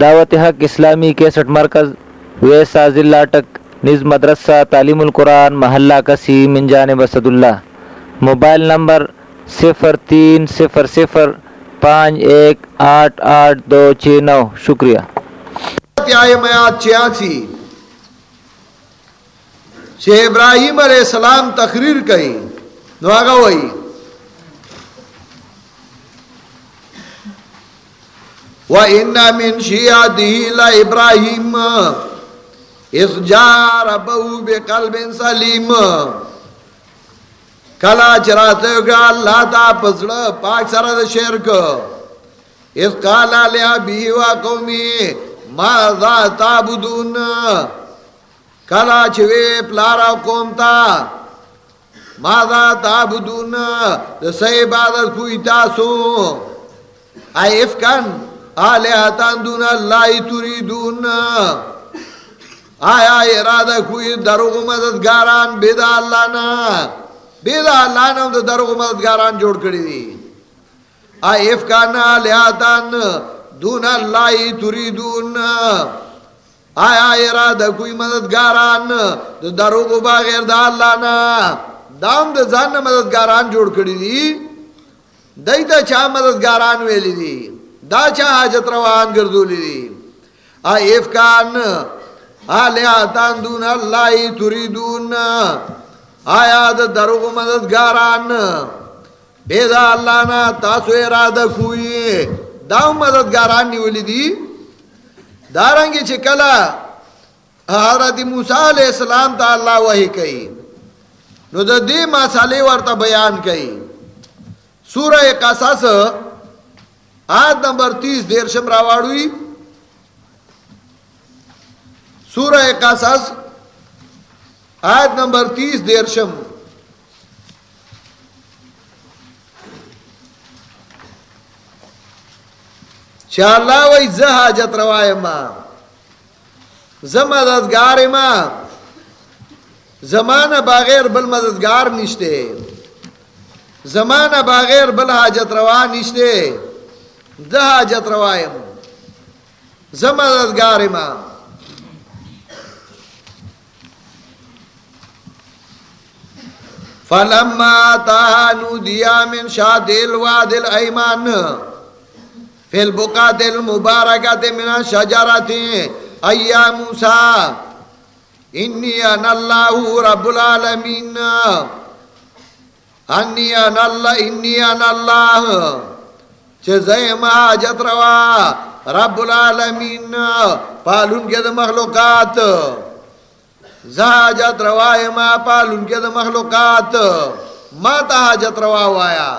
دعوت حق اسلامی کیسٹ مرکز ویسا ضلع اٹک نز مدرسہ، تعلیم القرآن، محلہ کسی من جانب اسد اللہ۔ موبائل نمبر صفر تین صفر صفر پانچ ایک آٹھ آٹھ دو چھ نو۔ شکریہ۔ آئے چھیاسی۔ چھے ابراہیم علیہ السلام تقریر کئی نو آگا وئی وَإِنَّ مِن شِيَادِهِ لَإِبْرَاهِيمَ اِذْ جَا رَبَّهُ بِقَلْبٍ سَلِيمَ کلا چراتے گا اللہ تا پسڑ پاک سرد شرک اِذ قَالَ لِعَبِهِ وَقَوْمِهِ مَاذَا تَعْبُدُونَ کلا چوے پلارا قوم تا ماذا تعبدون دسے عبادت کوئی تاسو اے افکن آلیہتان دون اللہ تریدون۔ آیا ارادہ کوئی دروغ مددگاران، بیدا اللہ نا۔ بیدا اللہ نا دا دروغ مددگاران جوڑ کری دی۔ آئی افکان آلیہتان دون اللہ تریدون۔ آیا ارادہ کوئی مددگاران دا دروغ باغیر دا اللہ نا۔ دام دا زن مددگاران جوڑ کری دی۔ دیتا چاہ مددگاران ویلی دی۔ دا چا حاجت روان گردولی دی. آئیف کان آلیاتان دون اللہ تریدون آیا دا دروغ مددگاران، بیدا اللہ نا تاسو ارادہ کوئی داو مددگاران نیولی دی. دارنگی چھ کلا حضرت موسیٰ علیہ السلام تا اللہ وحی کئی. نو دا دی مسالے ورطا بیان کئی. سورہ قصص آیت نمبر تیس دیر شم راوڑوی سورہ قصص۔ آیت نمبر تیس دیر شم۔ چا اللہ وی زہ حاجت روائے ما۔ زہ مددگار ما۔ زمانہ بغیر بل مددگار نشتے۔ زمانہ بغیر بل حاجت روا نشتے۔ زہ حاجت روائے ما ما فلما تانو دیا من شاد الواد الایمان۔ فی البقات المبارکات من الشجرات ایا موسیٰ۔ انی ان اللہ رب العالمین۔ انی ان اللہ انی ان اللہ۔ چھ آجت روا، رب العالمین پالون کے دا مخلوقات زہاجت روا ما پالون کے دا مخلوقات. ما تا حاجت روا وایا.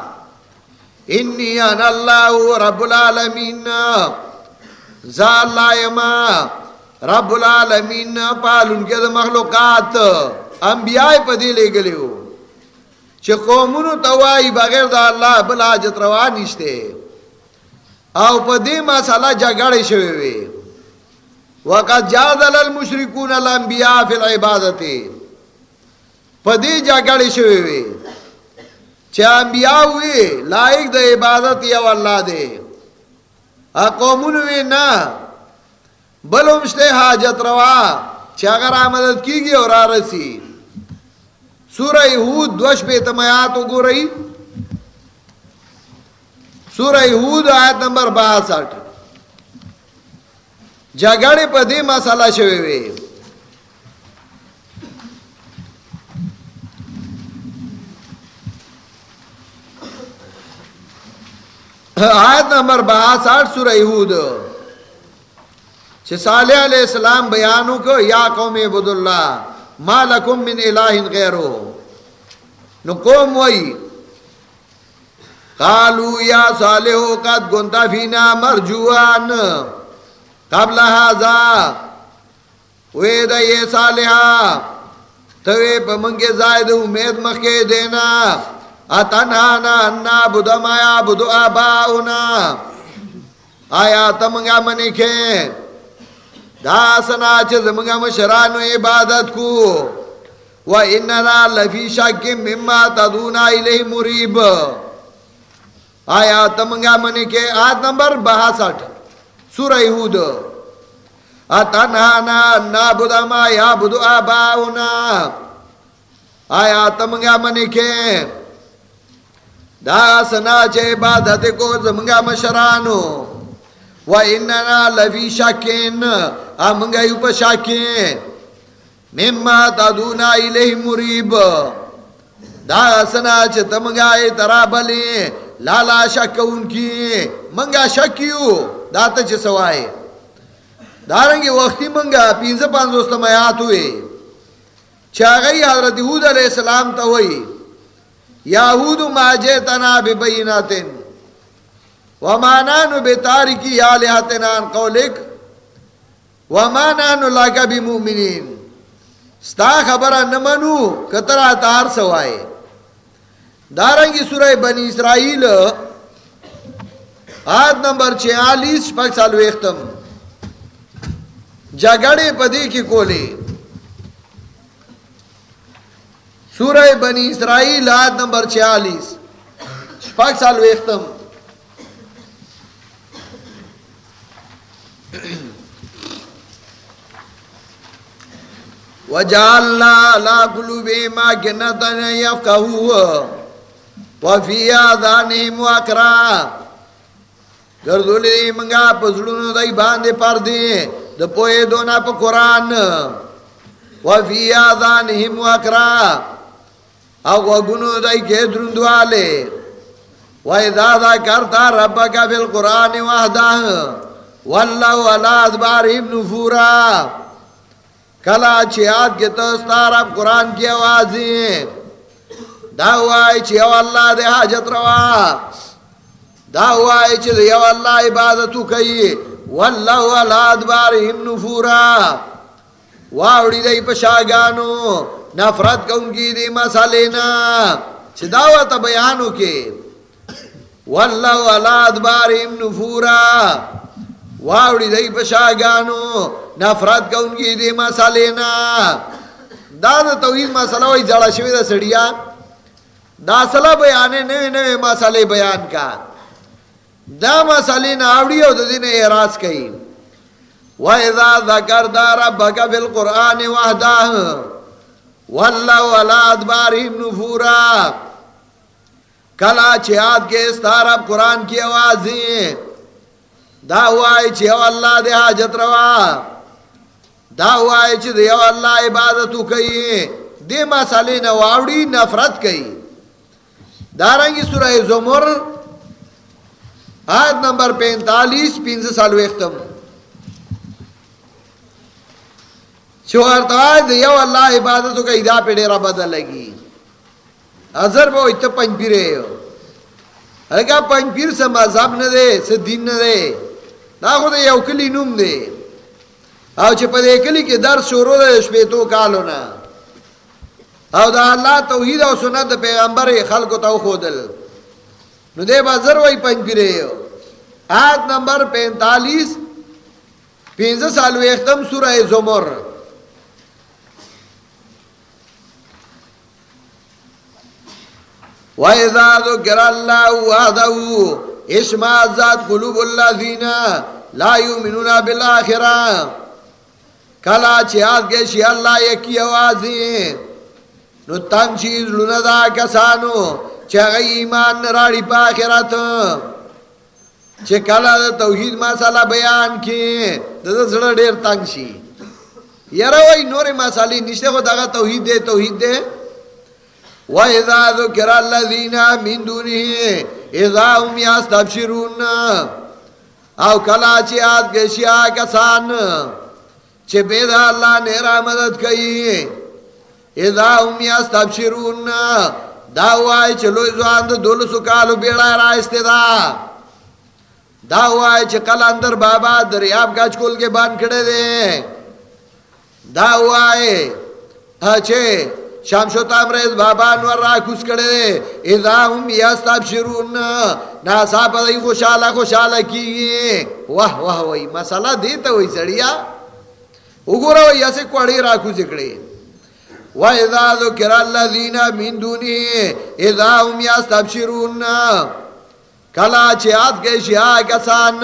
انی ان اللہ رب العالمین. زا اللہ ما رب العالمین پالون کے دا مخلوقات. انبیاء پا دی لے گلے ہو چھ قومونو توائی بغیر دا اللہ بل حاجت روا نشتے او پا دی مسئلہ جگڑ شوے وے وقت جادل المشرکون الانبیاء فی العبادت پا دی جگڑ شوے وے چھ انبیاء ہوئے لائق دا عبادت یا واللہ دے قومونو وے نا بلومشتے حاجت روا چھ اگر آمدد کی گی اور آرسی سورہ ہود دوش پہ تمیاتو گو رہی سورہ ہود آیت نمبر باسٹھ۔ جگڑے پہ دی مسئلہ شوے وے آیت نمبر باسٹھ سورہ ہود چھ صالح علیہ السلام بیانو کو، یا قوم عبداللہ، ما لکم من الہ غیرو نو قوم وئی۔ قالو یا صالحو قد گنتا فینا مرجوان قبل حازا وی دا یہ صالحا توی منگے زائد امید مخی دینا اتنانا انا بدو مایا بدو آباؤنا. آیا تمنگا منی کھیں دا سنا چھ زمگا مشرانو عبادت کو. و اننا لفی شک مما تدونا الیہ مریب آیا تمنگا منی کے آیت نمبر بہاسٹھ، سورہ ہود اتنہانا نابد ما یابد آباؤنا۔ آیا تمگا منی کے۔ دا سنا چے عبادت کو زمگا مشرانو۔ و اننا لفی شاکین آمنگا یو پا شاکین۔ مما تدونا الیہ مریب دا سنا چے تمگا ای ترابلی لالا شک ان کی منگا شکیو. داتا چے سوائے. دارنگی وقتی منگا پینزا پانزوست میات ہوئے. چاگئی حضرت حود علیہ السلام تا ہوئی. یاہود ما جیتنا ببیناتن وما نانو بتارکی آلیہتنان قولک. وما نانو لکا بمؤمنین ستا خبرہ نمنو کترہ تار سوائے. دارنگی سورہ بنی اسرائیل، آیت نمبر چھیالیس، پاک سالو اختم جگڑے پدی کی کولے سورہ بنی اسرائیل، آیت نمبر چھیالیس، پاک سالو اختم وجعلنا على قلوبهم أكنة يفقهوا وفي آذانهم وقرا گردولی منگا پزلونو دای باندې پر دی د پوهې دونا په قران وفي آذانهم وقرا او وګونو دای کې دروندواله وإذا ذكرت ربك في القرآن وحده، والله على أدبارهم نفورا۔ کلا چی آد کے تستار اب قرآن کی آوازیں۔ داوائی چی او اللہ دے حاجت روا. داوائی چی دے او اللہ عبادتو کئی واللہ والاد بارہم نفورا. واوڑی دے پشاگانو نفرت کن کی دی مسالینا چی دعوت بیانو کے واللہ والاد بارہم نفورا. واوڑی دے پشاگانو نفرت کا ان کی دی مسالے نا دا توحید مسالہ وی جڑا شوی دا سڑیا دا سلا بیانے نوے نوے مسالے بیان کا۔ دا مسالے نا آوڑی ہو دا دین اعراض کئی۔ وَإِذَا ذَكَرْ رَبَّكَ فِي الْقُرْآنِ وَحْدَهُ وَاللَّهُ عَلَىٰ أَدْبَارِهِمْ نُفُورًا۔ کلا چھیاد کے استارب قرآن کی آوازیں دا ہوائی چھے اللہ دے حاجت روا۔ دا وای چې دیو الله عبادت کوي دې ما سالي نفرت کوي دارنګي سوره زمر، آیت نمبر پینتالیس 45 15 سال وختم چورتا دیو الله عبادت کوي دا په ډیره بدل لګي ازر به ایت پنځ پیره هغه پنځ پیر سم مذهب نه دی س دین نه دی دا خو یو کلی نوم دی او چې په دې کلی کې درس شروع ده شپې کالو نه او دا الله توحید او سنت د پیغمبر خلکو ته خودل. نو دې بازار وای پنځ پیره آیت نمبر 45 15 سال وختم سوره زمر. وَإِذَا ذُكِرَ اللَّهُ وَحْدَهُ اشْمَأَزَّتْ قُلُوبُ الَّذِينَ لَا يُؤْمِنُونَ بِالْآخِرَةِ. کلا چی آد کے شی اللہ یکی آوازی نو تنگ چیز لندا کسانو چی ایمان نراڑی پا آخرت. چی کلا دا توحید مسئلہ بیان کی، دا دا سڑا دیر تنگ شی. یرا وی نور مسئلی نشتے خود اگا توحید دے توحید دے. وَإِذَا ذُكِرَ الَّذِينَ مِن دُونِهِ اِذَا هُمْ يَسْتَبْشِرُونَ او کلا چی آد کے شی آ کسان چه بیدا اللہ نیرا مدد کئی. اذا هم یستبشرون. داوائی چه لوی زوان دا دولسو کالو بیڑا رائستے دا داوائی چه کل اندر بابا دریاب گاچ کول کے بان کڑے دے دا وای داوائی چه شامشو تامریز بابا انور را کس کڑے دے اذا هم یستبشرون. ناسا پا دی خوشالا خوشالا کی واہ واہ وی مسئلہ دیتا وی سڑیا وګوره یا سه کوړی راکو ذکرې و اذا ذکر الذين من دونه اذا هم يستبشرون کلا چې یاد کې شیا کسان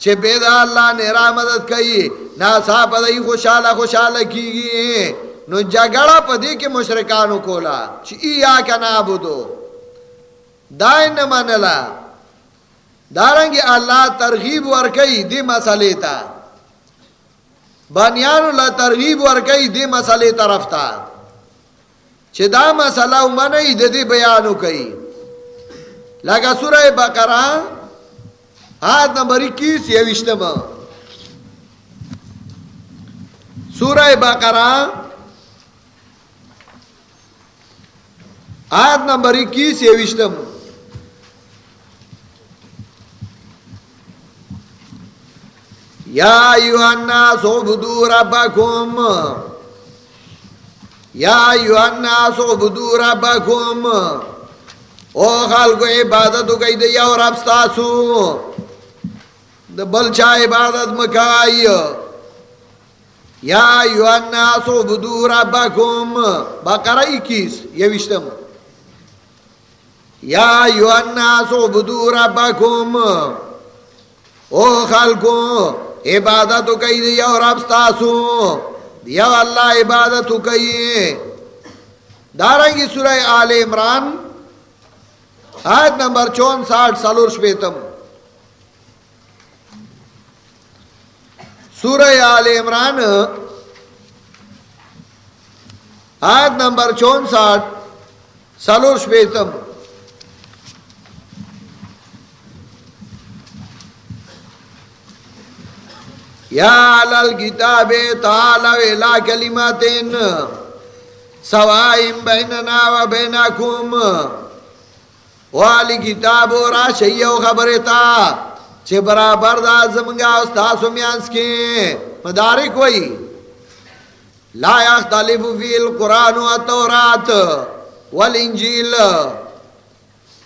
چھے بیدا اللہ نے را مدد کئی ناسا پدائی خوشحالا خوشحالا کی گئی نو جگڑا پدی کے مشرکانو کولا، چی ای آکا نابودو. دائن نمانلا دارنگی اللہ ترغیب ورکی دی مسئلے تا. بانیانو لا ترغیب ورکی دی مسئلے طرف تا۔ چی دا مسئلہ امانی دی دی بیانو کئی۔ لگا سورہ بقرہ، آیت نمبر اکیس یوشتم سورہ بقرہ، آیت نمبر اکیس یوشتم یا ایوہ الناس عبدو ربکم یا ایوہ الناس عبدو ربکم او خلقو عبادتو کئی دیا اور ابستاسو دا بلچا عبادت مکائی یا ایوہ الناس عبدو ربکم بقرہ اکیس یوشتم یا ایوہ الناس عبدو ربکم او خلقو عبادت کئی دیا اور ابستاسو یا اللہ عبادت کئی. دارنگی سورہ آل عمران، آیت نمبر چون ساٹھ سالور شپیتم. سورہ آل عمران، آیت نمبر چون ساٹھ سالور شپیتم. یا لل کتاب تعالو الى کلماتین سوائم بیننا و بینکم والی کتاب را شیعو خبرتا چه برابر دا زمنگا استاسو میانس کی مدارک وئی لا یختلف فی القرآن و تورات والانجیل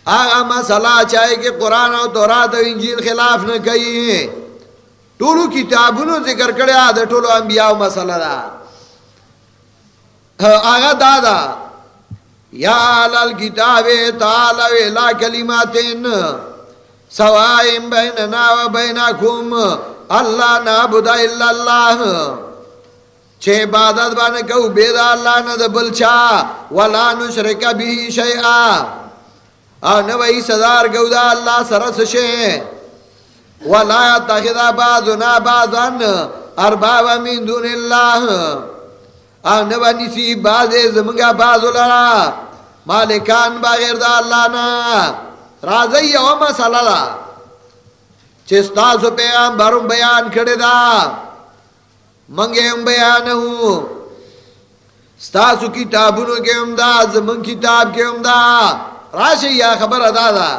آغا مسئلہ چاہے کہ قرآن و تورات و انجیل خلاف نہ کئی ټولو کتابونو ذکر کړی دا ټولو انبیاو مسله ده. هغه دا دا یا لال کتاب تعالی الى کلماتین سوائم بیننا و بینکم اللہ نعبد الا اللہ چھے عبادت بانے کہو بیدا اللہ ند بلچا ولا نشرک بھی شیعہ اور نوائی صدار کہو دا اللہ سرس شیع ولا يتخذ بعضنا بعضا اربابا من دون الله ان بني سي بعض زمغا بعض لرا، مالکان بغیر د الله نه راځي یو مسله ده چې تاسو پیغمبر بیان کړی دا منګه هم بیان وو ستاسو کتابونو کې هم دا زمون کتاب کې هم دا راشي یا خبر ادا ده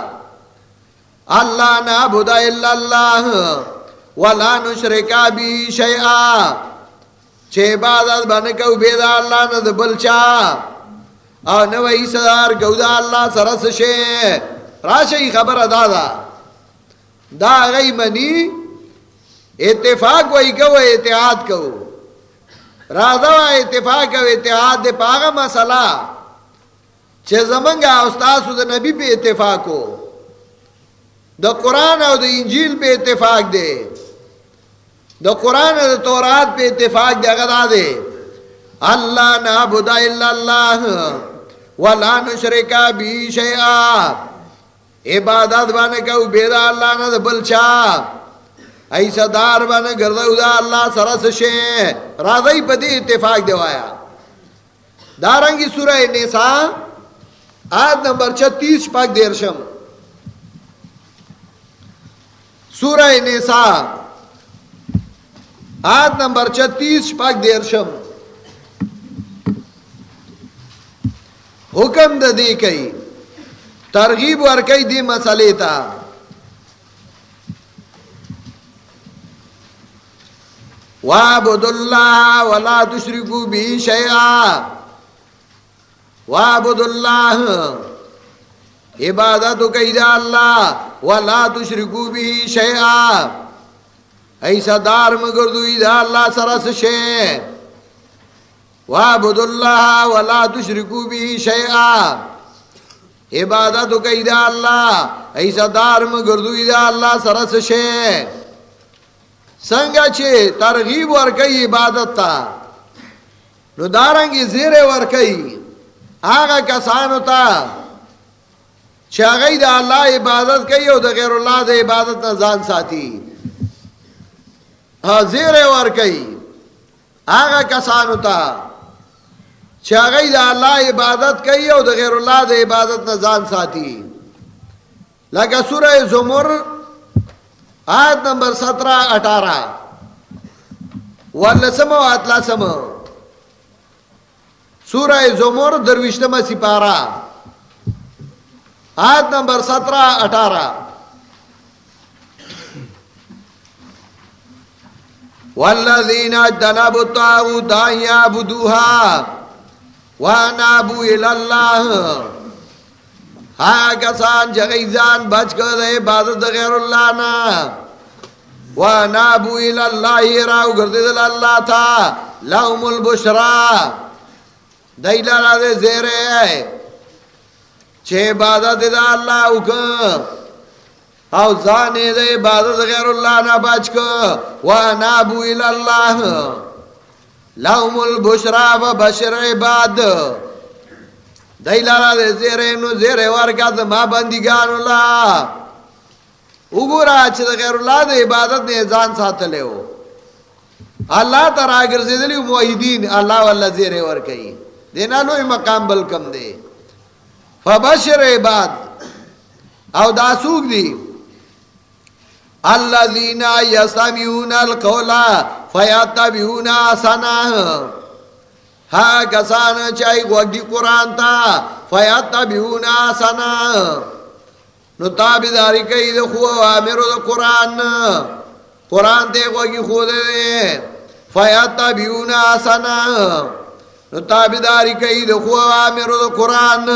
اللہ نعبد الا اللہ ولا نشرکا بی شیعا چھے عبادت بنکو بیدا اللہ ند بلچا. او نوئی صدار گودا اللہ سرس شے. راشی خبر ادا دا دا غی منی اتفاق وئی کو اتحاد کو راضا اتفاق و اتحاد دے پاغا مسئلہ. چھے زمنگا استاسو دا نبی پہ اتفاق ہو دا قرآن او دا انجیل پہ اتفاق دے۔ دا قرآن او دا تورات پہ اتفاق دے غدا دے۔ اللہ نعبد الا اللہ ولا نشرکا بی شیعہ عبادت بانے کہو بیدا اللہ نا دا بلچا۔ ایسا دار بانے گردو دا اللہ سرس شے۔ راضی پا دی اتفاق دیوایا دارنگی سورہ نیسا آیت نمبر چھتیس، پاک دیرشم سورہ نیسا، آیت نمبر چتیس پاک دیرشم حکم دا دی کئی، ترغیب ور کئی دی مسئلے تا۔ وعبد اللہ ولا تشرکو بھی شیعہ وعبد اللہ عبادت کئی دا اللہ، ولا تشرکو بھی شیعہ ایسا دار مگردو دا اللہ سرس شیع وعبد اللہ ولا تشرکو بھی شیعہ عبادت کئی دا اللہ، ایسا دار مگردو دا اللہ سرس شیع سنگا چھے، ترغیب ورکی عبادت تا نو دارنگی زیر ورکی آگا کسانو تا چھاگئی دا اللہ عبادت کئی او دا غیر اللہ دا عبادت نزان ساتی زیر ورکی آگا کسانو تا چھاگئی دا اللہ عبادت کئی او دا غیر اللہ دا عبادت نزان ساتی لگا سورہ زمر، آیت نمبر سترہ اٹھارہ. واللسم و اتلاسم سورہ زمر دروشتم سپارہ آیت نمبر سترہ اٹھارہ۔ والذین اجتنبوا الطاغوت ان یعبدوها وانابوا الى الله ہاں کسان جگیزان بچ کر دے، عبادت غیر اللہ نا۔ وانابوا الى الله راو گردے دل اللہ تھا۔ لهم البشرا۔ دیلا را دے زیرے۔ ہے چھے عبادت دا اللہ حکم۔ او زانے دے عبادت غیر اللہ نا بچ کر وانابوا الى الله لهم البشرا و بشر عباد۔ دیلارا دے زیرے نو زیرے ورکا دا ما بندگان اللہ۔ اگورا چھ دا غیر اللہ دے عبادت نے ازان ساتھ لے ہو۔ اللہ تر آگر سے دلی موحیدین اللہ واللہ زیرے ورکئی دینا نوی مقام بلکم دے۔ فبشر عباد. او دا سوک دی. الذين يستمعون القول فيتبعون احسنه. ها کسان چای وګي قران تا فيتبعون احسنه. نو تابعداري کوي د خو امرو د قران قران ته وګي خو دې فيتبعون احسنه. نو تابعداري کوي د خو امرو د قران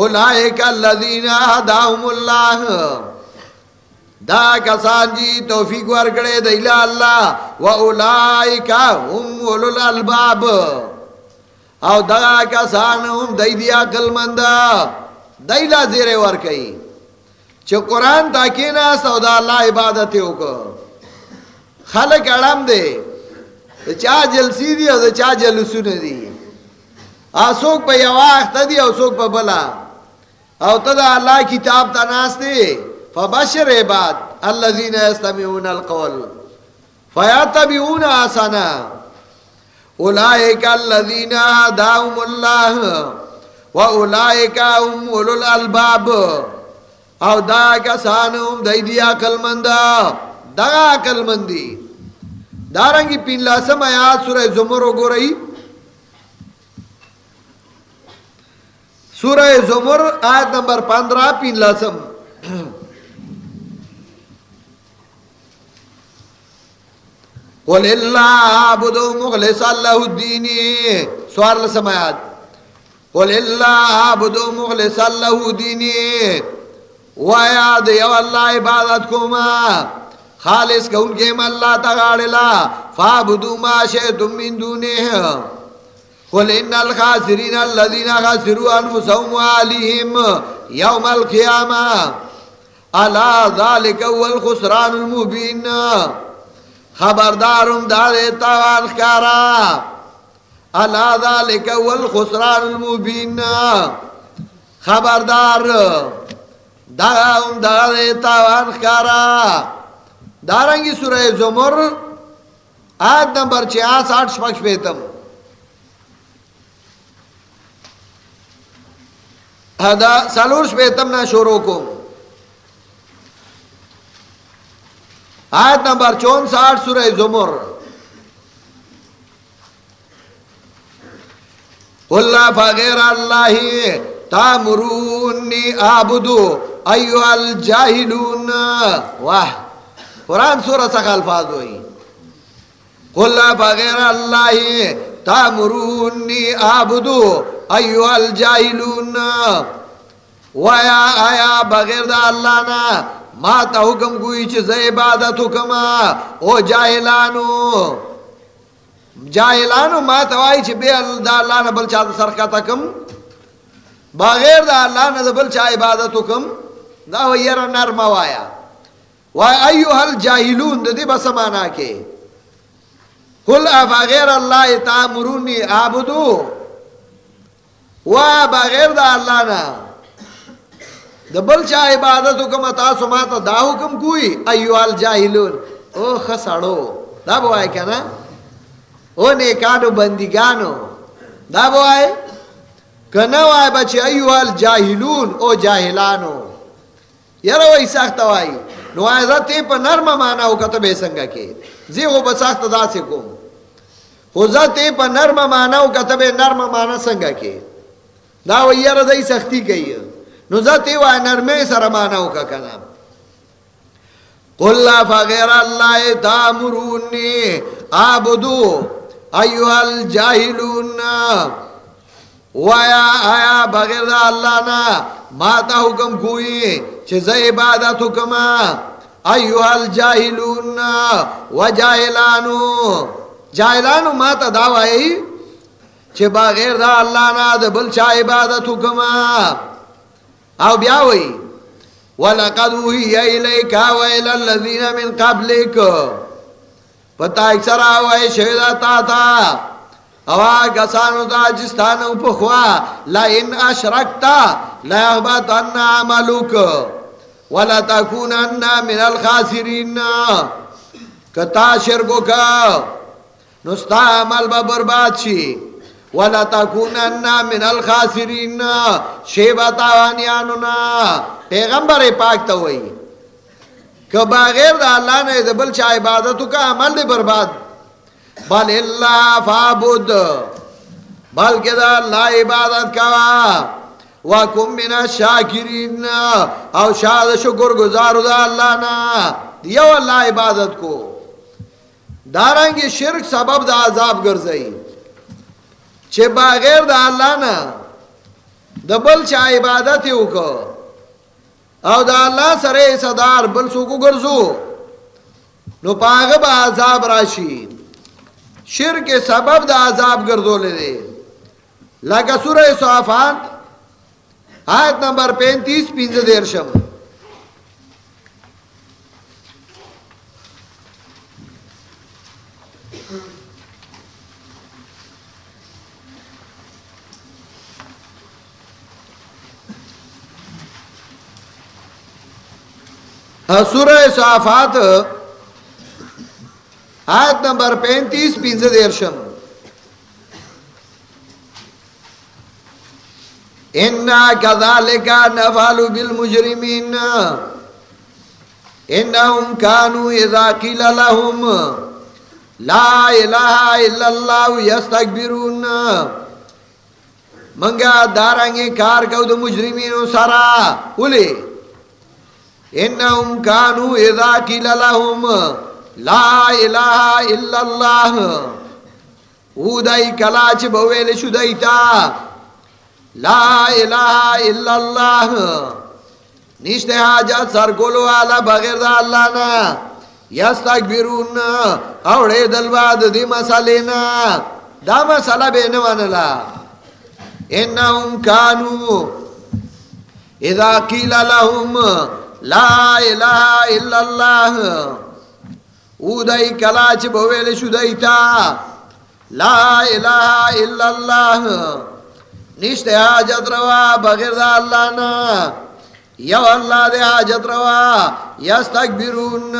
اولئک الذين هداهم الله دا کسان جی توفیق ورکڑے دیلا اللہ، و اولائکا هم اولو الالباب او دا کسان هم دی دیا کل مندا دیلا زیر ورکئی۔ چو قرآن تاکی ناست او دا اللہ عبادتی ہوکو خلق اڑم دے چا جلسی دی او دا چا جلسون دی۔ آسوک پا یواخت دی او سوک پا بلا۔ او تدا اللہ کتاب تا ناست دی فبشر عباد الذين يستمعون القول فيتبعون احسنا اولئك الذين هداهم الله واولئك هم اولو الالباب، او دا کسانم دای دی عقل مند، دا عقل مندی۔ دارنگی پین لاسم آیات سورہ زمر گو رہی سورہ زمر آیت نمبر پندرہ، پین لاسم قل اللہ عبدو مخلص اللہ الدین سوار لسمایات قل اللہ عبدو مخلص اللہ الدین ویاد یو اللہ عبادت کما خالص کون کے اللہ تغاڑلا فابدو ما شئتم من دونے ہیں قل ان الخاسرین الذين خسروا انفسهم واهليهم يوم القيامه الا ذلك هو الخسران المبين. خبردارم دار تاوان خارا الا ذلك هو الخسران المبين. خبردار دارم دار تاوان خارا دارنگی سورہ زمر، آیت نمبر 66 65 دا سالور شپیتم نا شروع کو۔ آیت نمبر چون ساٹھ سورہ زمر۔ اللہ فغیر اللہ تامرونی آبدو ایو الجاہلون۔ واہ، قرآن سورہ سکھ الفاظ ہوئی۔ قل فغیر اللہ تامرونی آبدو ایو الجاہلون ویا آیا بغیر دا اللہ نا، ما تا حکم کوئی چھ زی عبادت حکما او جاہلانو جاہلانو ما تا وائی چھ بے دا اللہ نا بل چاہتا سرکتا کم، بغیر دا اللہ نا دا بل چاہ عبادت حکم، دا ویر نرم وایا. ایو حل جاہلون دی بس مانا کے، قل افغیر اللہ تامرونی آبدو و بغیر دا اللہ نا. دا بل چا عبادت حکم تاسو ما تا دا حکم کوئی؟ ایو حل جاہلون او خسڑو دا بو آئے کیا نا؟ او نیکانو، بندگانو. دا بو آئے؟ کنو آئے بچے ایو حل جاہلون او جاہلانو. یرا وی سخت وائی. نو آئے دا پا نرم مانا ہو کتا بے سنگا کے. زی ہو بسخت دا سے کم. ہو زا پا نرم مانا ہو کتا بے نرم مانا سنگا کے. دا وی یرا دا سختی کئی نو زا تی وائی نرمی سر مانا ہو کنا قل لا فغیر اللہ تامرونی آبدو ایوہ الجاہلون وایا آیا بغیر دا اللہ نا ماتا حکم کوئی چیز عبادت حکم ایوہ الجاہلون و جاہلانو جاہلانو ماتا دعوائی چی بغیر دا اللہ نا دا بلچا عبادت حکم او بیاوئی، وَلَقَدْ وُحِيَ إِلَيْكَ وَإِلَى الَّذِينَ مِنْ قَبْلِكَ پتا اکثر آوائی شہدہ تا تا. اوا کسانو تا جستانو پخوا، لئن اشرکتا لیحبطن عملوک ولا تکونن من الخاسرین کتا شرکو کا نستا عمل با برباد شی. ولا تکونن من الخاسرین. شیبتا وانیانونا پیغمبر پاک تا ہوئی کہ بغیر دا اللہ نے دبل چا عبادتو کا عمل دے برباد. بل اللہ فابد بلکہ دا اللہ عبادت کوا وکم من الشاکرین. او شاد شکر گزارو دا اللہ نا دیو اللہ عبادت کو. دارنگی شرک سبب دا عذاب گرزئی چھے بغیر دا اللہ نا دا بل چا عبادت یو کو او دا اللہ سرے صدار، بل سوکو گرزو نو پاغب عذاب راشید شر کے سبب دا عذاب گردو لے دے لگا سورہ صحافات آیت نمبر پینتیس پینز دیر شم سورہ صحافات، آیت نمبر پینتیس پینز دیرشم انا کذالکا نفالو بالمجرمین انہم کانو اذا قیل لهم لا الہ الا اللہ یستکبرون منگا دارنگی کار کو دو مجرمینو سارا اولی انہم کانو اذا قیل لهم لا الہ الا اللہ او دائی کلاچ بویل شو دائیتا لا الہ الا اللہ نشتے حاجت سر کولو آلا بغیر دا اللہ نا. یستکبرون. اوڑے دلواد دی مسالینا دا مسالہ بے نوانلا انہم کانو. اذا قیل لهم لا الہ الا اللہ او دای کلا چې بویل شو دایتا لا اله الا الله. نشته حاجت روا بغیر د الله نه یو الله دې حاجت روا یستكبرون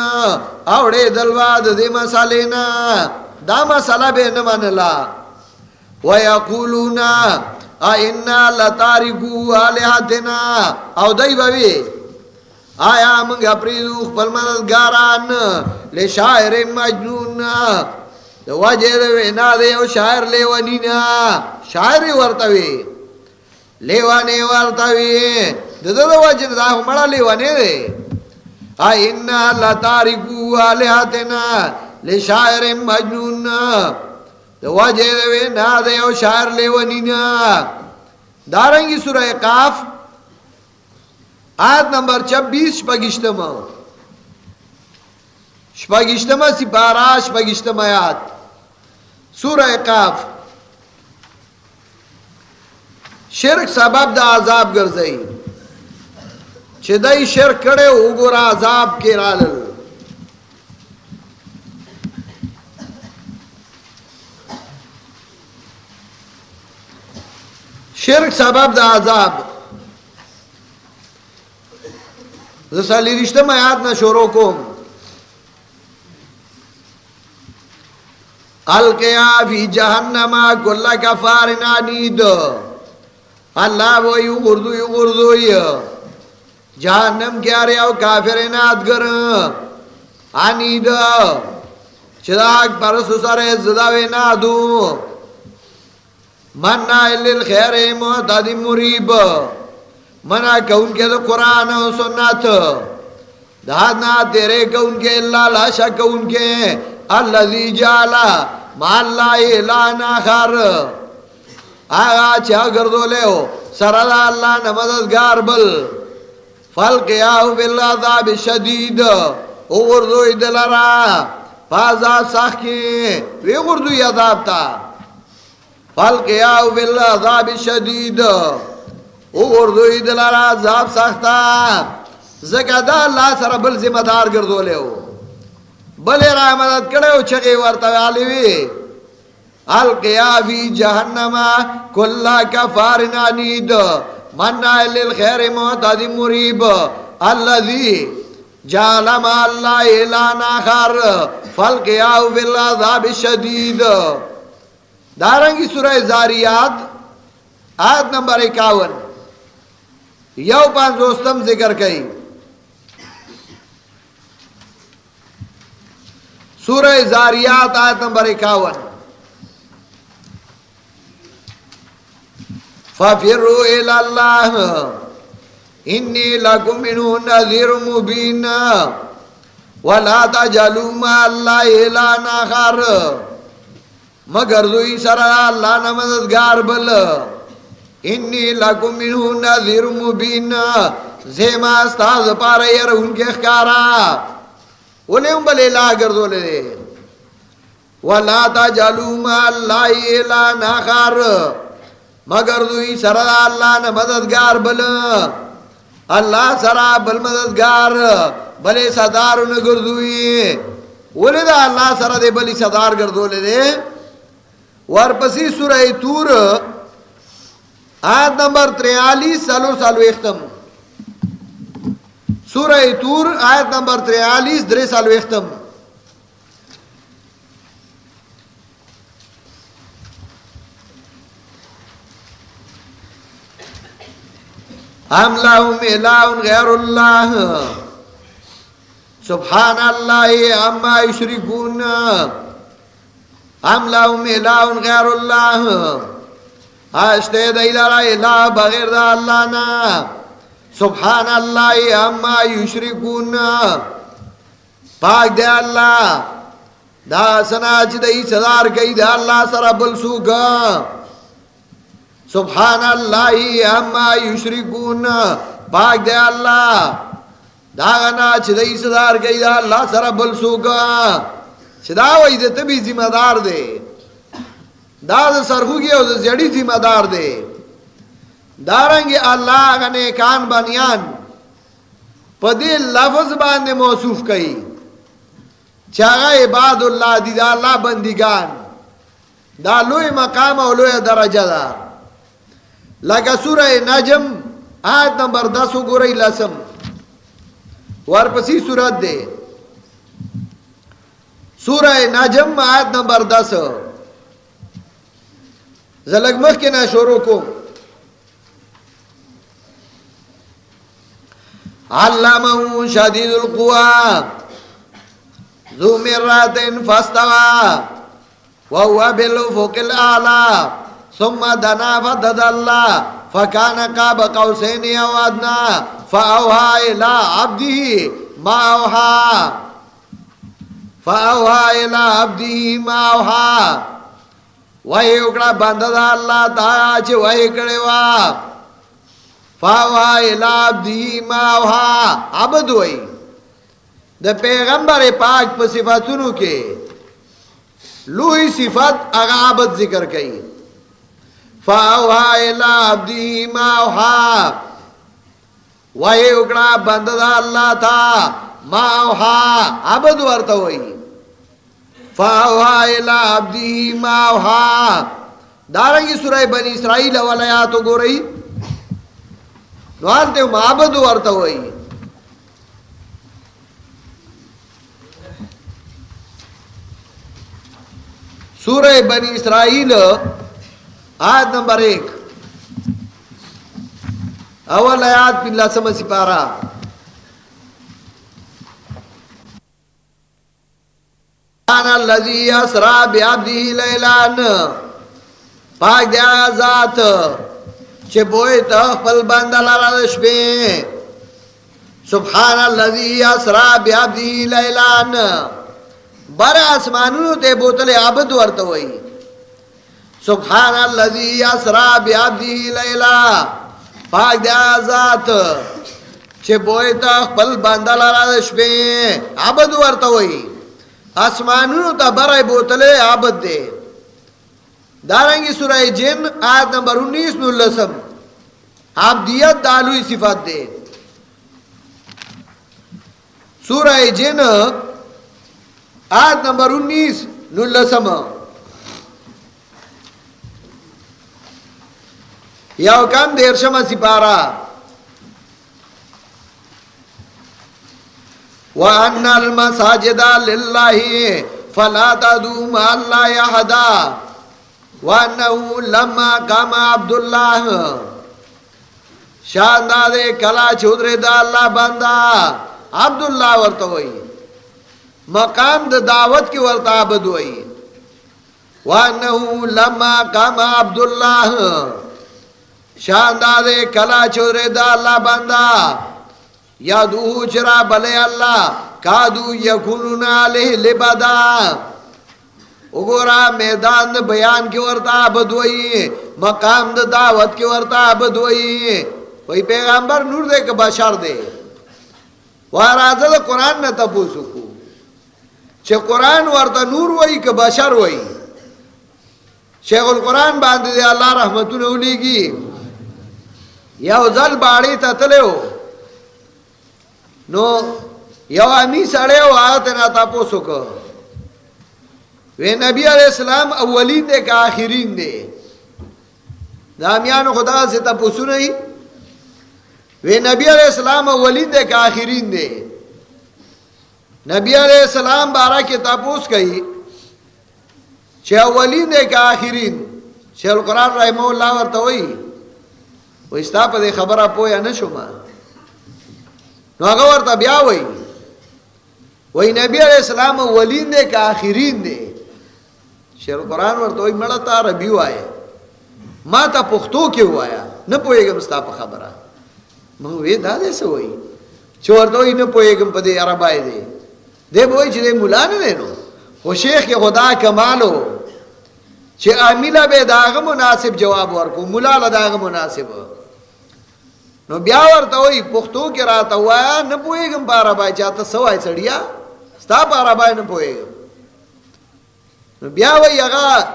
اوړې دلوا د دې مسالې دا مساله به نه منلا ويقولون ائنا لتاركو الهتنا او دای بوي آیا منگا پریدو خپل مددگاران لے شاعر مجنون دو وجہ دو وینا دے او شاعر لیوانی نا شاعر ورطوی لیوانی ورطوی دو دو دو وجہ دا مڑا لیوانی دے اینا لتارکو آلہتنا لے شاعر مجنون دو وجہ دو وینا دے او شاعر لیوانی نا دارنگی سورہ قاف آیت نمبر چبیس شپگشتما شپگشتما سپارہ شپگشتما آیات سورہ قاف۔ شرک سبب دا عذاب گرزئی۔ چدئی دائی شرک کڑے اگر گورا عذاب کے رالل شرک سبب دا عذاب۔ رسالی رشتہ میں آیات نہ شوروں کو القیا فی جہنم، کل کفار عنید اللہ وہی اردو اردو جہنم کیا رہے او کافر نادگر۔ عنید چراغ پرس سر زداوی نادو۔ منع للخیر معتد مریب۔ منع کون کے تو قرآن و سنت. دادنا تیرے کون کے اللہ لاشا کون کے اللذی جالا ما اللہ اعلان آخر آغا چاہ گردو لے ہو سرد اللہ نمددگار بل. فلقیاہو بالعذاب شدید او اردو ادلرا فازا ساکی وی اردو عذاب تا. فلقیاہو بالعذاب شدید او اردو ادلرا عذاب ساکتا زکا دا اللہ سر بل ذمہ دار گردو لے ہو. بلے رائے مدد کرے ہو چگے ورطویالی وی. القیا فی جہنم کلا کفار نانید منع للخیر معتد مریب. الذی جعل ما اللہ اعلان آخر. فالقیاو بالعذاب شدید. دارنگی سورہ زاریات، آیت نمبر اکاون. یو پانچ دوستم ذکر کئی۔ سورہ زاریات آیت نمبر اکاون۔ فَفِرُّوا إِلَى اللَّهِ۔ إِنِّي لَكُمْ مِنْهُ نَذِيرٌ مُبِينٌ۔ وَلَا تَجْعَلُوا مَعَ اللَّهِ إِلَٰهًا مگر دوی سر اللہ نہ مددگار بل۔ انی لکم منہو نذیر مبین زیما استاز پارا یر ان کے اخکارا. انہیں ہم بل الہ گردو لے دے. وَلَا تَجْعَلُوا مَعَ اللَّهِ إِلَٰهًا آخَرَ مگر دوی سرا اللہ نہ مددگار بل. اللہ سرا بل مددگار. بلے صدار نہ گردوئی. ولی دا اللہ سرا دے بلی صدار گردو لے دے. ورپسی سورہ تور آیت نمبر تریالیس، سالو سالو اختم. سورہ تور، آیت نمبر تریالیس، درے سالو اختم. ام لهم الہ غیر اللہ. سبحان اللہ اما یشرکون. ام لهم الہ غیر اللہ. اشتے دیلارا الہ بغیر دا اللہ نا. سبحان اللہ اما یشرکون. پاک دے اللہ. دا سنا چی دی صدار کئی دے اللہ سر بلسوکا سبحان اللہ اما یشرکون. پاک دے اللہ. داغنا چدئی صدار گئی دا اللہ سر بل سوکا چدا وئی دے تبی ذمہ دار دے. دا دا سرخو گیا دا زیڑی ذمہ دار دے دارنگی اللہ غنے کان بنیان. پا پدی لفظ باندے موصوف کئی چاگا عباد اللہ دی دا اللہ بندگان. دا لوی مقام و لوی درجہ دا لگا سورہ نجم، آیت نمبر دس گو رہی لسم. ورپسی سورت دے سورہ نجم، آیت نمبر دس. زلگ مخ کے نہ شوروں کو۔ علامہ شدید القوا۔ ذو مرات فاستوى وهو بالافق الاعلى ثم دنا فدد الله فكان قاب قوسين او ادنى فاوحى الى عبده ما اوحى فاوحى الى عبده ما اوحى وہی اکڑا بندہ دا اللہ تا چھ وہی کڑے وا فاوحى الى عبده ما عبد وہی د پیغمبر پاک په صفاتونو کې لوی صفات هغه عبد ذکر کړي فاوحا الى عبده ما اوحا وحی اکڑا بند دا اللہ تھا ما اوحا عبد ورتا ہوئی فاوحا الى عبده ما اوحا دارنگی سورہ بنی اسرائیل والا یا گو رہی. نوالتے معبد ورتا ہوئی. سورہ بنی اسرائیل آیت نمبر ایک. اول آیات پی اللہ سمجھ سپارا سبحان الذي اسرا بعبده ليلا پاک دی ذات چې بوې ته خپل بنده لاره شپې سبحان الذي اسرا بعبده ليلا بر اسمانونو ته بوتل عبد ورته وای سبحان الذي اسرا بعبده ليلا پاک دی ذات چې بوې ته خپل بنده لاره شپې عبد ورته وای آسمانونو تا برای بوتلے عابد دے۔ دارنگی سورہ جن، آیت نمبر انیس نلسم عبدیت دالوی صفت دے۔ سورہ جن، آیت نمبر انیس نلسم یو کم دیر شما سپارا وَأَنَّ الْمَسَاجِدَ لِلَّهِ فَلَا تَدُوا مَعَ اللَّهِ أَحَدًا وَأَنَّهُ لَمَّا قَامَ عَبْدُ اللَّهِ شاندار کلا چودرے دا اللہ بندہ عبداللہ ورتا ہوئی، مقام دا دعوت کی ورتا عبد ہوئی۔ وَأَنَّهُ لَمَّا قَامَ عَبْدُ اللَّهِ شاندار کلا چودرے دا اللہ بندہ یا دو چرا بلے اللہ، کادو یکونون علیہ لبدا۔ اگورا میدان بیان کی ورطا بدوئی، مقام دا دعوت کی ورطا بدوئی۔ وہی پیغمبر نور دے کہ بشر دے۔ وارازہ دا قرآن نا تپو سکو چھے قرآن ورطا نور وئی کہ بشر وئی۔ شیخ القرآن باندے دے اللہ رحمتون اولی گی۔ یا ازل باڑی تا تلے ہو۔ نو، یو امی سڑے ہو آتے نا تاپو سکو وی نبی علیہ السلام اولین دے کا آخرین دے. دامیان خدا سے تپوسو نہیں وی نبی علیہ السلام اولین دے کا آخرین دے. نبی علیہ السلام بارہ کے تپوس کئی چھے اولین دے کا آخرین. چھے القرآن رحمہ اللہ ورطوئی وہ استا پا دے خبرہ پویا نشو ماں نو هغه ورته بیا وای وای نبی علیہ السلام اولین دے که آخرین دے شیر قرآن ورته وای مړه تا عربي وای ما ته پښتو کې وایا نه پوهېږم ستا په خبره. مو وې دا دې څه وای چې ورته وای نه پوهېږم په دې عربای دی دې وای چې دې مولا نه نو. خو شیخ خدا کمالو چې امیله به داغه مناسب جواب ورکو مولا له داغه مناسب. نو بیا ورته وای پښتو کې راته وایا نه پوهېږم بارا بای چاته سوای سړیا؟ ستا بارا بای نه پوهېږم. نو بیا وای هغه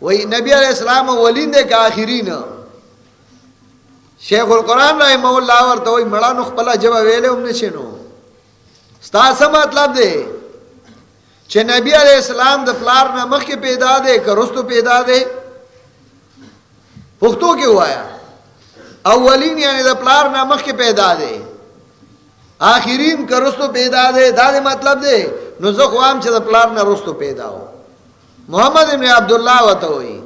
وای نبی علیہ السلام ولین دې کا اخرین شیخ القران رحم الله ورته وای مړه نو خپل جواب ویلې هم نشینو ستا څه مطلب دی؟ چې نبی علیہ السلام د پلار نه مخ کې پیدا دی، که رستو پیدا دی؟ پښتو کې وایا اولین یعنی دا پلار نامخ کے پیدا دے آخرین کا رستو پیدا دے، دا دے مطلب دے۔ نو زخو عام چھ دا پلار نا رستو پیدا ہو۔ محمد ابن عبداللہ و تو ہوئی۔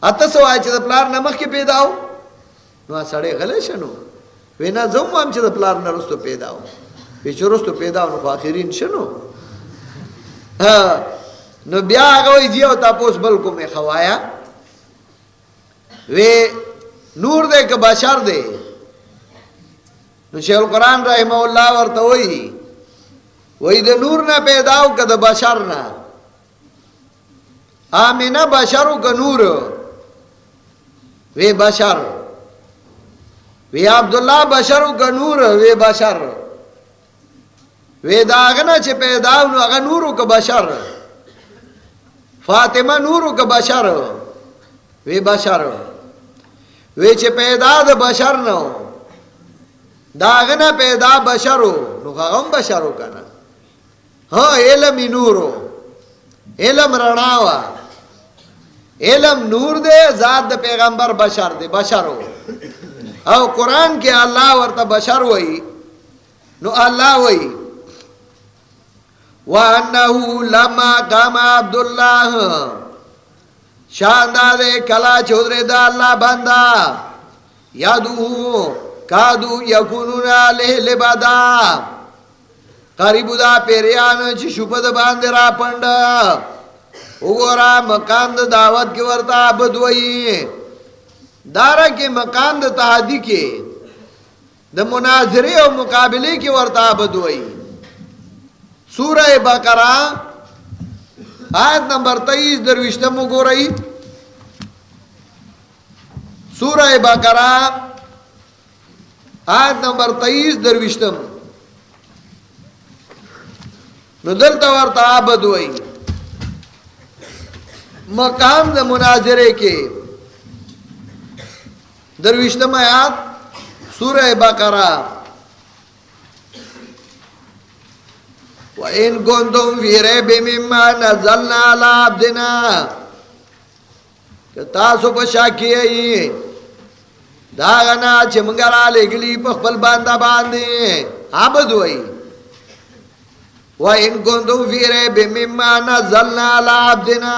اتا سو آئے چھ دا پلار نامخ کے پیدا ہو۔ نو سڑے غلے شنو۔ وینا زم عام چھ دا پلار نا رستو پیدا ہو۔ پیچھ رستو پیدا ہو، نو آخرین شنو۔ ہاں۔ نو بیا آگوئی جیو تا پوس بلکو میں خوایا۔ وی نور دے کہ بشر دے۔ نو شیخ القرآن رحمہ اللہ ورطا وہی۔ وہی دے نور نہ پیداو کہ دے بشر نہ آمینہ بشرو کا نور۔ وی بشر وی عبداللہ بشرو کا نور وی بشر وی داغنا چھ پیداو نو اگا نورو کا بشر فاطمہ نورو کا بشر وی بشر وی چې پیدا د بشر نو. داغه پیدا بشرو. نو هغه بشرو کنه. ها، علم نورو. علم رڼا علم نور دے ذات دے پیغمبر بشر دے بشر ہو او قرآن کے اللہ ورطا بشر ہوئی نو اللہ ہوئی وَأَنَّهُ لَمَا قَامَ عَبْدُ اللَّهِ شاندار کلا چودرے دا اللہ بندہ یادو کادو یکونون علیہ لبادا قریبو دا پیریان چی شپد باندے را پنڈا اگورا مقام دا دعوت کی ورطا عبد وئی دارا کے مقام دا تحادی کے دا مناظرے و مقابلے کی ورطا عبد وئی سورہ بقرہ آیت نمبر تیئیس دروشتم گو رہی سورہ بقرہ، آیت نمبر تیئیس دروشتم ندلتا ورطا عبد وئی مقام د مناظرے کے۔ دروشتم آیات، سورہ بقرہ۔ وَإِن كُنتُم فِي رَيْبٍ مِّمَّا نَزَّلْنَا عَلَىٰ عَبْدِنَا کہ تاسو په شاکی ای دا غنا چې مونږ را لګلی په خپل عبد وای وَإِن كُنتُم فِي رَيْبٍ مِّمَّا نَزَّلْنَا عَلَىٰ عَبْدِنَا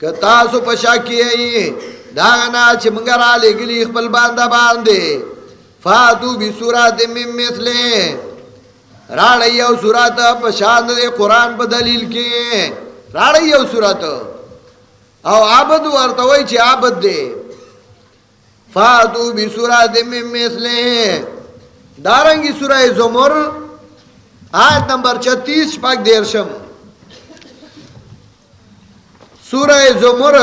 کہ تاسو په شاکی ای دا غنا چې مونږ را لګلی خپل باندې باندې فاتو بسورات من مثله راڑی او سورات پشاند دے قرآن پا دلیل کی راڑی او سورات او عبد ورطوئی چی عبد دے۔ فاتو بی سورات من مثلے۔ ہیں دارنگی سورہ زمر، آیت نمبر چتیس پاک دیرشم سورہ زمر،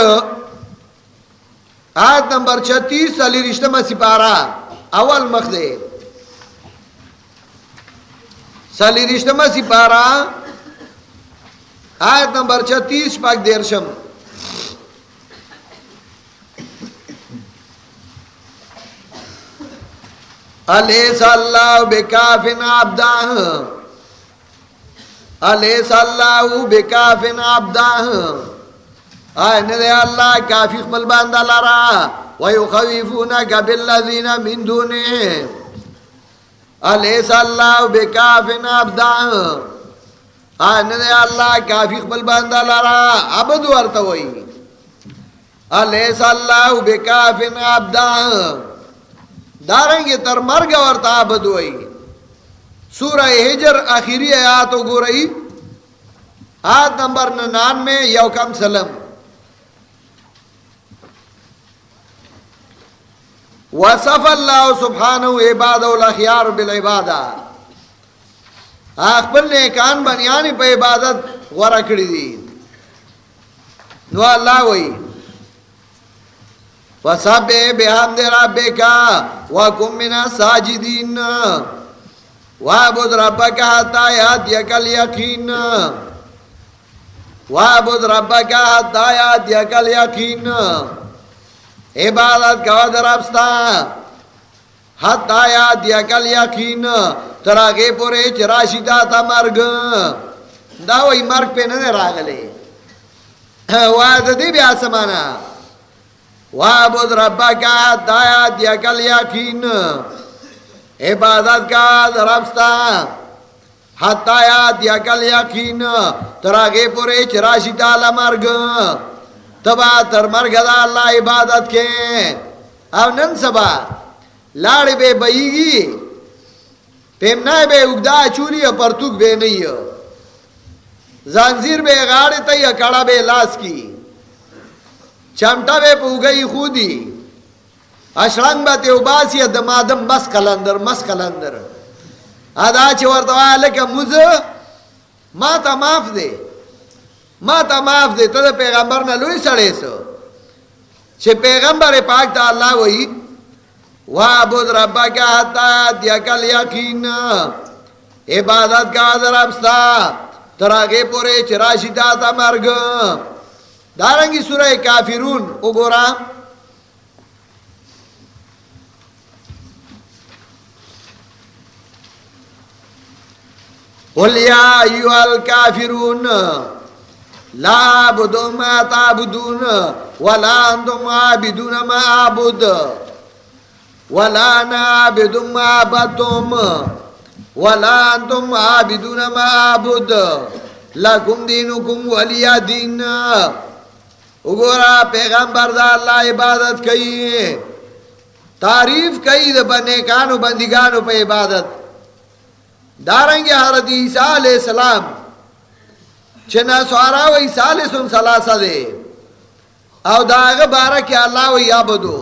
آیت نمبر چتیس علی رشتہ سپارہ اول مخدے۔ سالی رشتما سپارا آیت نمبر چتیس پاک دیرشم علیس اللہ بکافن عبدہ علیس اللہ بکافن عبدہ آئین دے اللہ کافی خمل باندہ لرا ویخویفونک باللذین من دونے علیس اللہ بکافن عبدہ آئین دے اللہ کافی خمل باندہ لرا. عبد ورطوئی علیس اللہ بکافن عبدہ دارنگی تر مرگ ورطا عبد ہوئی سورہ حجر آخری آیاتو گو رہی آیت نمبر ننان میں یوکم سلم. وصف اللہ سبحانہ عباد الاخیار بالعبادہ۔ اخبر نے کان بنیانی پہ عبادت غورا کری دی۔ نو اللہ وی وئی وصب بحمد ربک وکم من الساجدین۔ وعبد ربک حتی یاتیک الیقین۔ وعبد ربک حتی یاتیک الیقین۔ عبادت کا دربستا حتی یاتیک الیقین تراغے پورے چراشی داتا مرگ. دا وی مرگ پہ ننے راگلے وعد دی بیا سمانا. وعبد ربک حتی یاتیک الیقین عبادت کا دربستا حتی یاتیک الیقین تراغے پورے چراشی داتا مرگ. تبا تر مرگ دا اللہ عبادت کے۔ او نن سبا، لاڑ بے بئیگی پیمنا بے اگدا چولی پرتوک بے نہیں زنزیر بے غاڑ تی کڑا بے لاس کی۔ چمٹا بے پوگئی خودی۔ اشرنگ با تیو دمادم مس کلندر مس کلندر۔ ادا چه ورطوا لکا موز ما تا ماف دے۔ ما تا معاف دے تا دا پیغمبر نا لوی سڑے سو۔ چھے پیغمبر پاک تا اللہ وئی، وعبد ربا کا حتی دیکل یقین عبادت کا در ابستا تراغے پورے چراشی تا مرگ۔ دارنگی سورہ کافرون اگورا قل یا ایوہ الکافرون لا بدو ما تعبدون ولا انتم عابدون ما اعبد ولا نعبد ما عبدتم ولا انتم عابدون ما اعبد لكم دينكم ولي دين وګورا پیغمبر دا الله عبادت کوي تعریف کوي د بنې کانو بندګانو په عبادت دارنګ حضرت عیسی علیہ السلام چنا سوارا وی سالسون سلاسا دے. او داغ بارا کی اللہ وی یابدو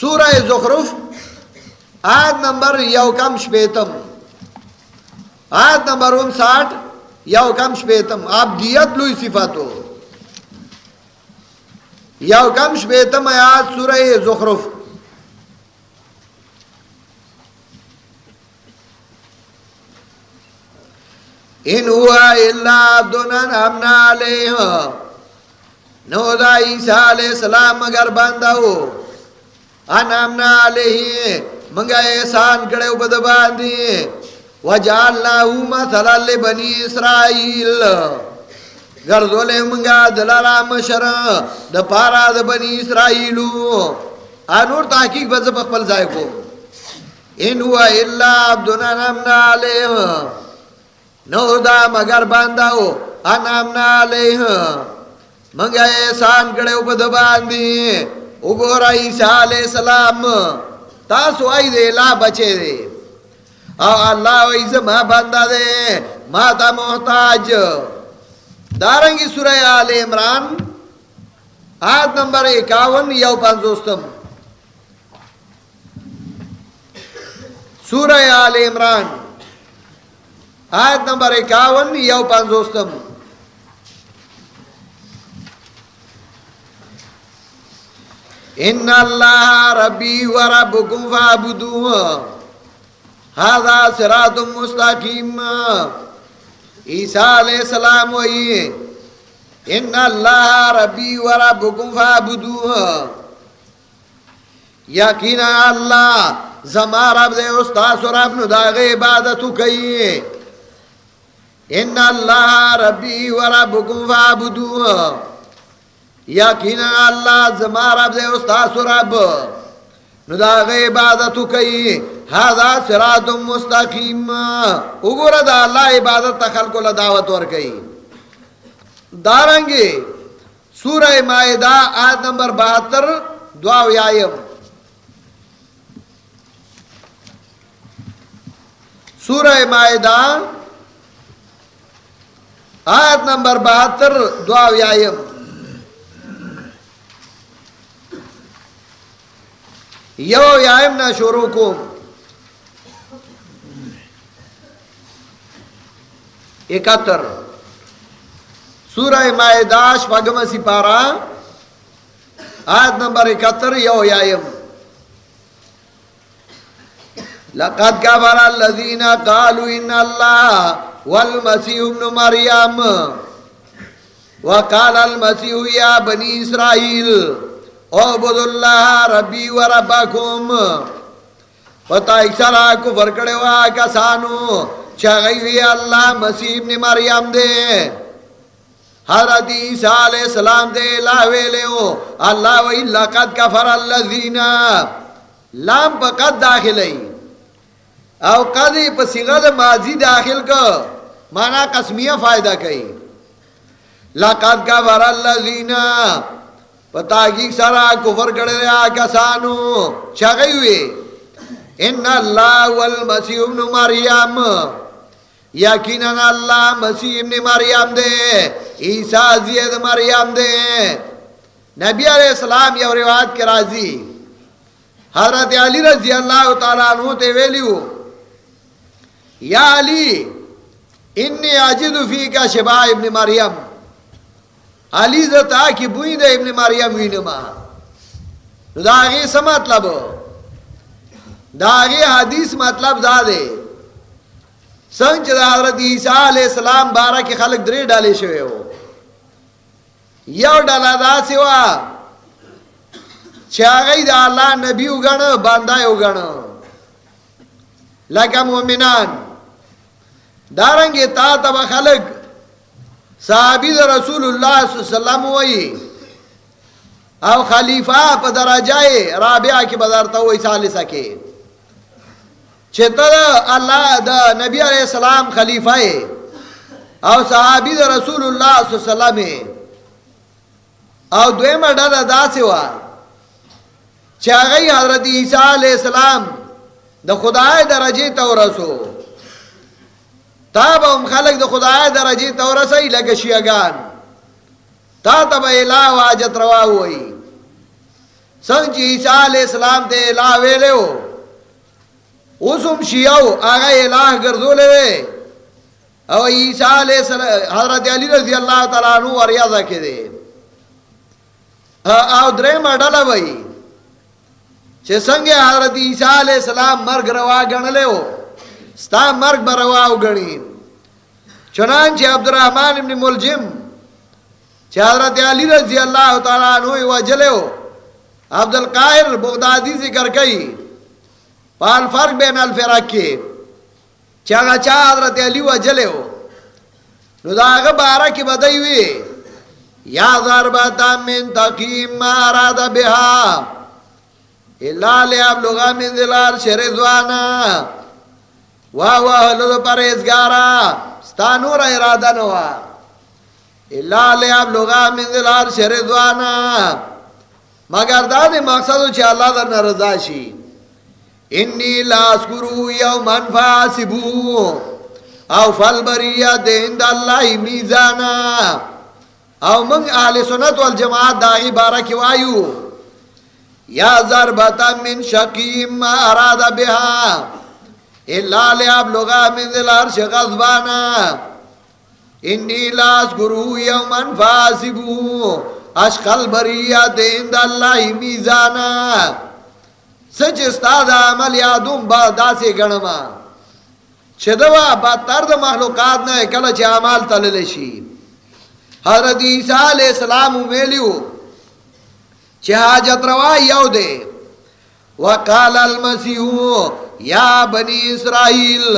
سورہ زخرف آیت نمبر یو کم شپیتم. آیت نمبر ان ساٹھ یو کم شپیتم. آپ لوی صفاتو. یو کم شپیتم آیات سورہ زخرف. ان ہوا الا عبدنا نامنا علیہ نو دا عیسیٰ علیہ السلام مگر بندہ بانداو انامنا علیہ. منگا احسان کڑے اوپد باندی وجعلناہو مثلا لبنی اسرائیل. گرزولے منگا دلارا مشر دا پارا دا بنی اسرائیلو آنور تحقیق بز بخبل زائکو ان ہوا الا عبدنا نامنا علیہ. نو دا مگر بانداو انامنا علیہ منگا احسان کڑے اوپا دباندی اگورا عیسیٰ علیہ السلام تاسو آئی دے لا بچے دے او اللہ و عیسیٰ ما بندہ دے ما تا محتاج دارنگی سورہ آل عمران آیت نمبر اکاون یو پانزوستم سورہ آل عمران آیت نمبر اکاون، یو پانزوستم ان اللہ ربی و ربکم فعبدوه هذا صراط مستقیم. عیسیٰ علیہ السلام وئی ان اللہ ربی و ربکم فعبدوه یقینا اللہ زمان رب دے استاس و رب نداغ عبادتو کئی ان اللہ ربی و ربکم فعبدوه یقینا اللہ زما رب دے استاس رب. نو دا غی عبادتو کئی. هذا صراط مستقیم. اگورا دا اللہ عبادت تا خلقو لدعوت ور کئی. دارنگی سورہ مائدہ آیت نمبر بہتر، دعا ویائم سورہ مائدہ آیت نمبر بہتر دعا ویائم یو یائم نہ شروع کو. اکہتر. سورہ مائداش پگم سپارہ آیت نمبر اکہتر یو یائم لقد كفر الذين قالوا ان الله والمسيح ابن مريم وقال المسيح يا بني اسرائيل اعبدوا الله ربي وربكم پتا اکسرا کفر کڑے ہوا کسانو چاگئی ہوئی اللہ مسیح ابن مریم دے۔ حضرت عیسیٰ علیہ السلام دے لاوے لے ہو، اللہ وی لقد کفر اللذین لام پا قد داخل ہے۔ او قدی پا سیغد ماضی داخل کا مانا قسمیہ فائدہ کئی لقد کفر اللذین پتا کی سارا کفر کڑے رہا کسانو، چگئی ہوئے۔ ان اللہ والمسیح ابن مریم، یقیناً اللہ مسیح ابن مریم دے، عیسیٰ زید مریم دے۔ نبی علیہ السلام یہ روایت کے راضی۔ حضرت علی رضی اللہ تعالیٰ عنہ تے ویلیو۔ یا علی انی عجد فی کا شبا ابن مریم علی زتا کی بوئی دے ابن مریم وینما دا آگے سا مطلب دا آگے حدیث مطلب دا دے سنچ دا حضرت عیسیٰ علیہ السلام بارہ کے خلق درے ڈالے شوئے ہو یو ڈالا دا سوا چاگئی دا اللہ نبی اگن باندائی اگن لکا مومنان دارنگی تا تبا خلق. صحابی دا رسول اللہ صلی اللہ علیہ وسلم وئی. او خلیفہ پا درجائے رابعہ کی بدارتا ہوئی سالسہ کے. چھتا دا اللہ دا نبی علیہ السلام خلیفہ او صحابی دا رسول اللہ صلی اللہ علیہ وسلم او دوی مڈا دا دا سوا چاگئی حضرت عیسیٰ علیہ السلام دا خدای درجی تو رسو تا با ام خلق دا خدای درجی تو رسی لگا شیعگان تا تا با الہ واجت روا ہوئی سنگ چی عیسیٰ علیہ السلام تے الہ ویلے ہو اسم شیعو آگا الہ گردو لے وے او عیسیٰ علیہ السلام، حضرت علی رضی اللہ تعالیٰ عنہ وریاضہ کے دے او درے مڈالا بھئی چھے سنگے حضرت عیسیٰ علیہ السلام مرگ روا گن لے ہو ستا مرگ بروا گنی چنانچہ عبد الرحمن ابن ملجم چھے حضرت علی رضی اللہ تعالیٰ عنہ وجلے ہو عبد القائر بغدادی ذکر کئی پال فرق بین الفرق کے چاگا چاہ حضرت علی وجلے ہو نو داغ بارہ کی بدئی ہوئی یا ضربتا من تقیم ما اراد بها اللہ لیاب لغا من دلال شرزوانا واہ واہ لدو پریزگارا ستانور ارادہ نوا اللہ لیاب لغا من دلال شرزوانا مگر دا دے مقصد ہو چھے اللہ در نرزا شی۔ انی لاسکرو یومن فاسبو۔ او فالبریت اند اللہ میزانا۔ او منگ اہل سنت والجماعت داغی بارا کی وایو یا ضربتا من شقیم، ما اراد بها اللہ لیاب لغا من دل عرش غضبانا. انی لاس گرو یومن فاسبو اشقل بریت اند اللہ میزانا. سچ استاد عمل یادون با داسی گنما. چدوا با ترد مخلوقات نه کله چې اعمال تلل شي حضرت عیسیٰ علیہ السلام ویلیو. چې حاجت روا یو دے وقال المسیح یا بنی اسرائیل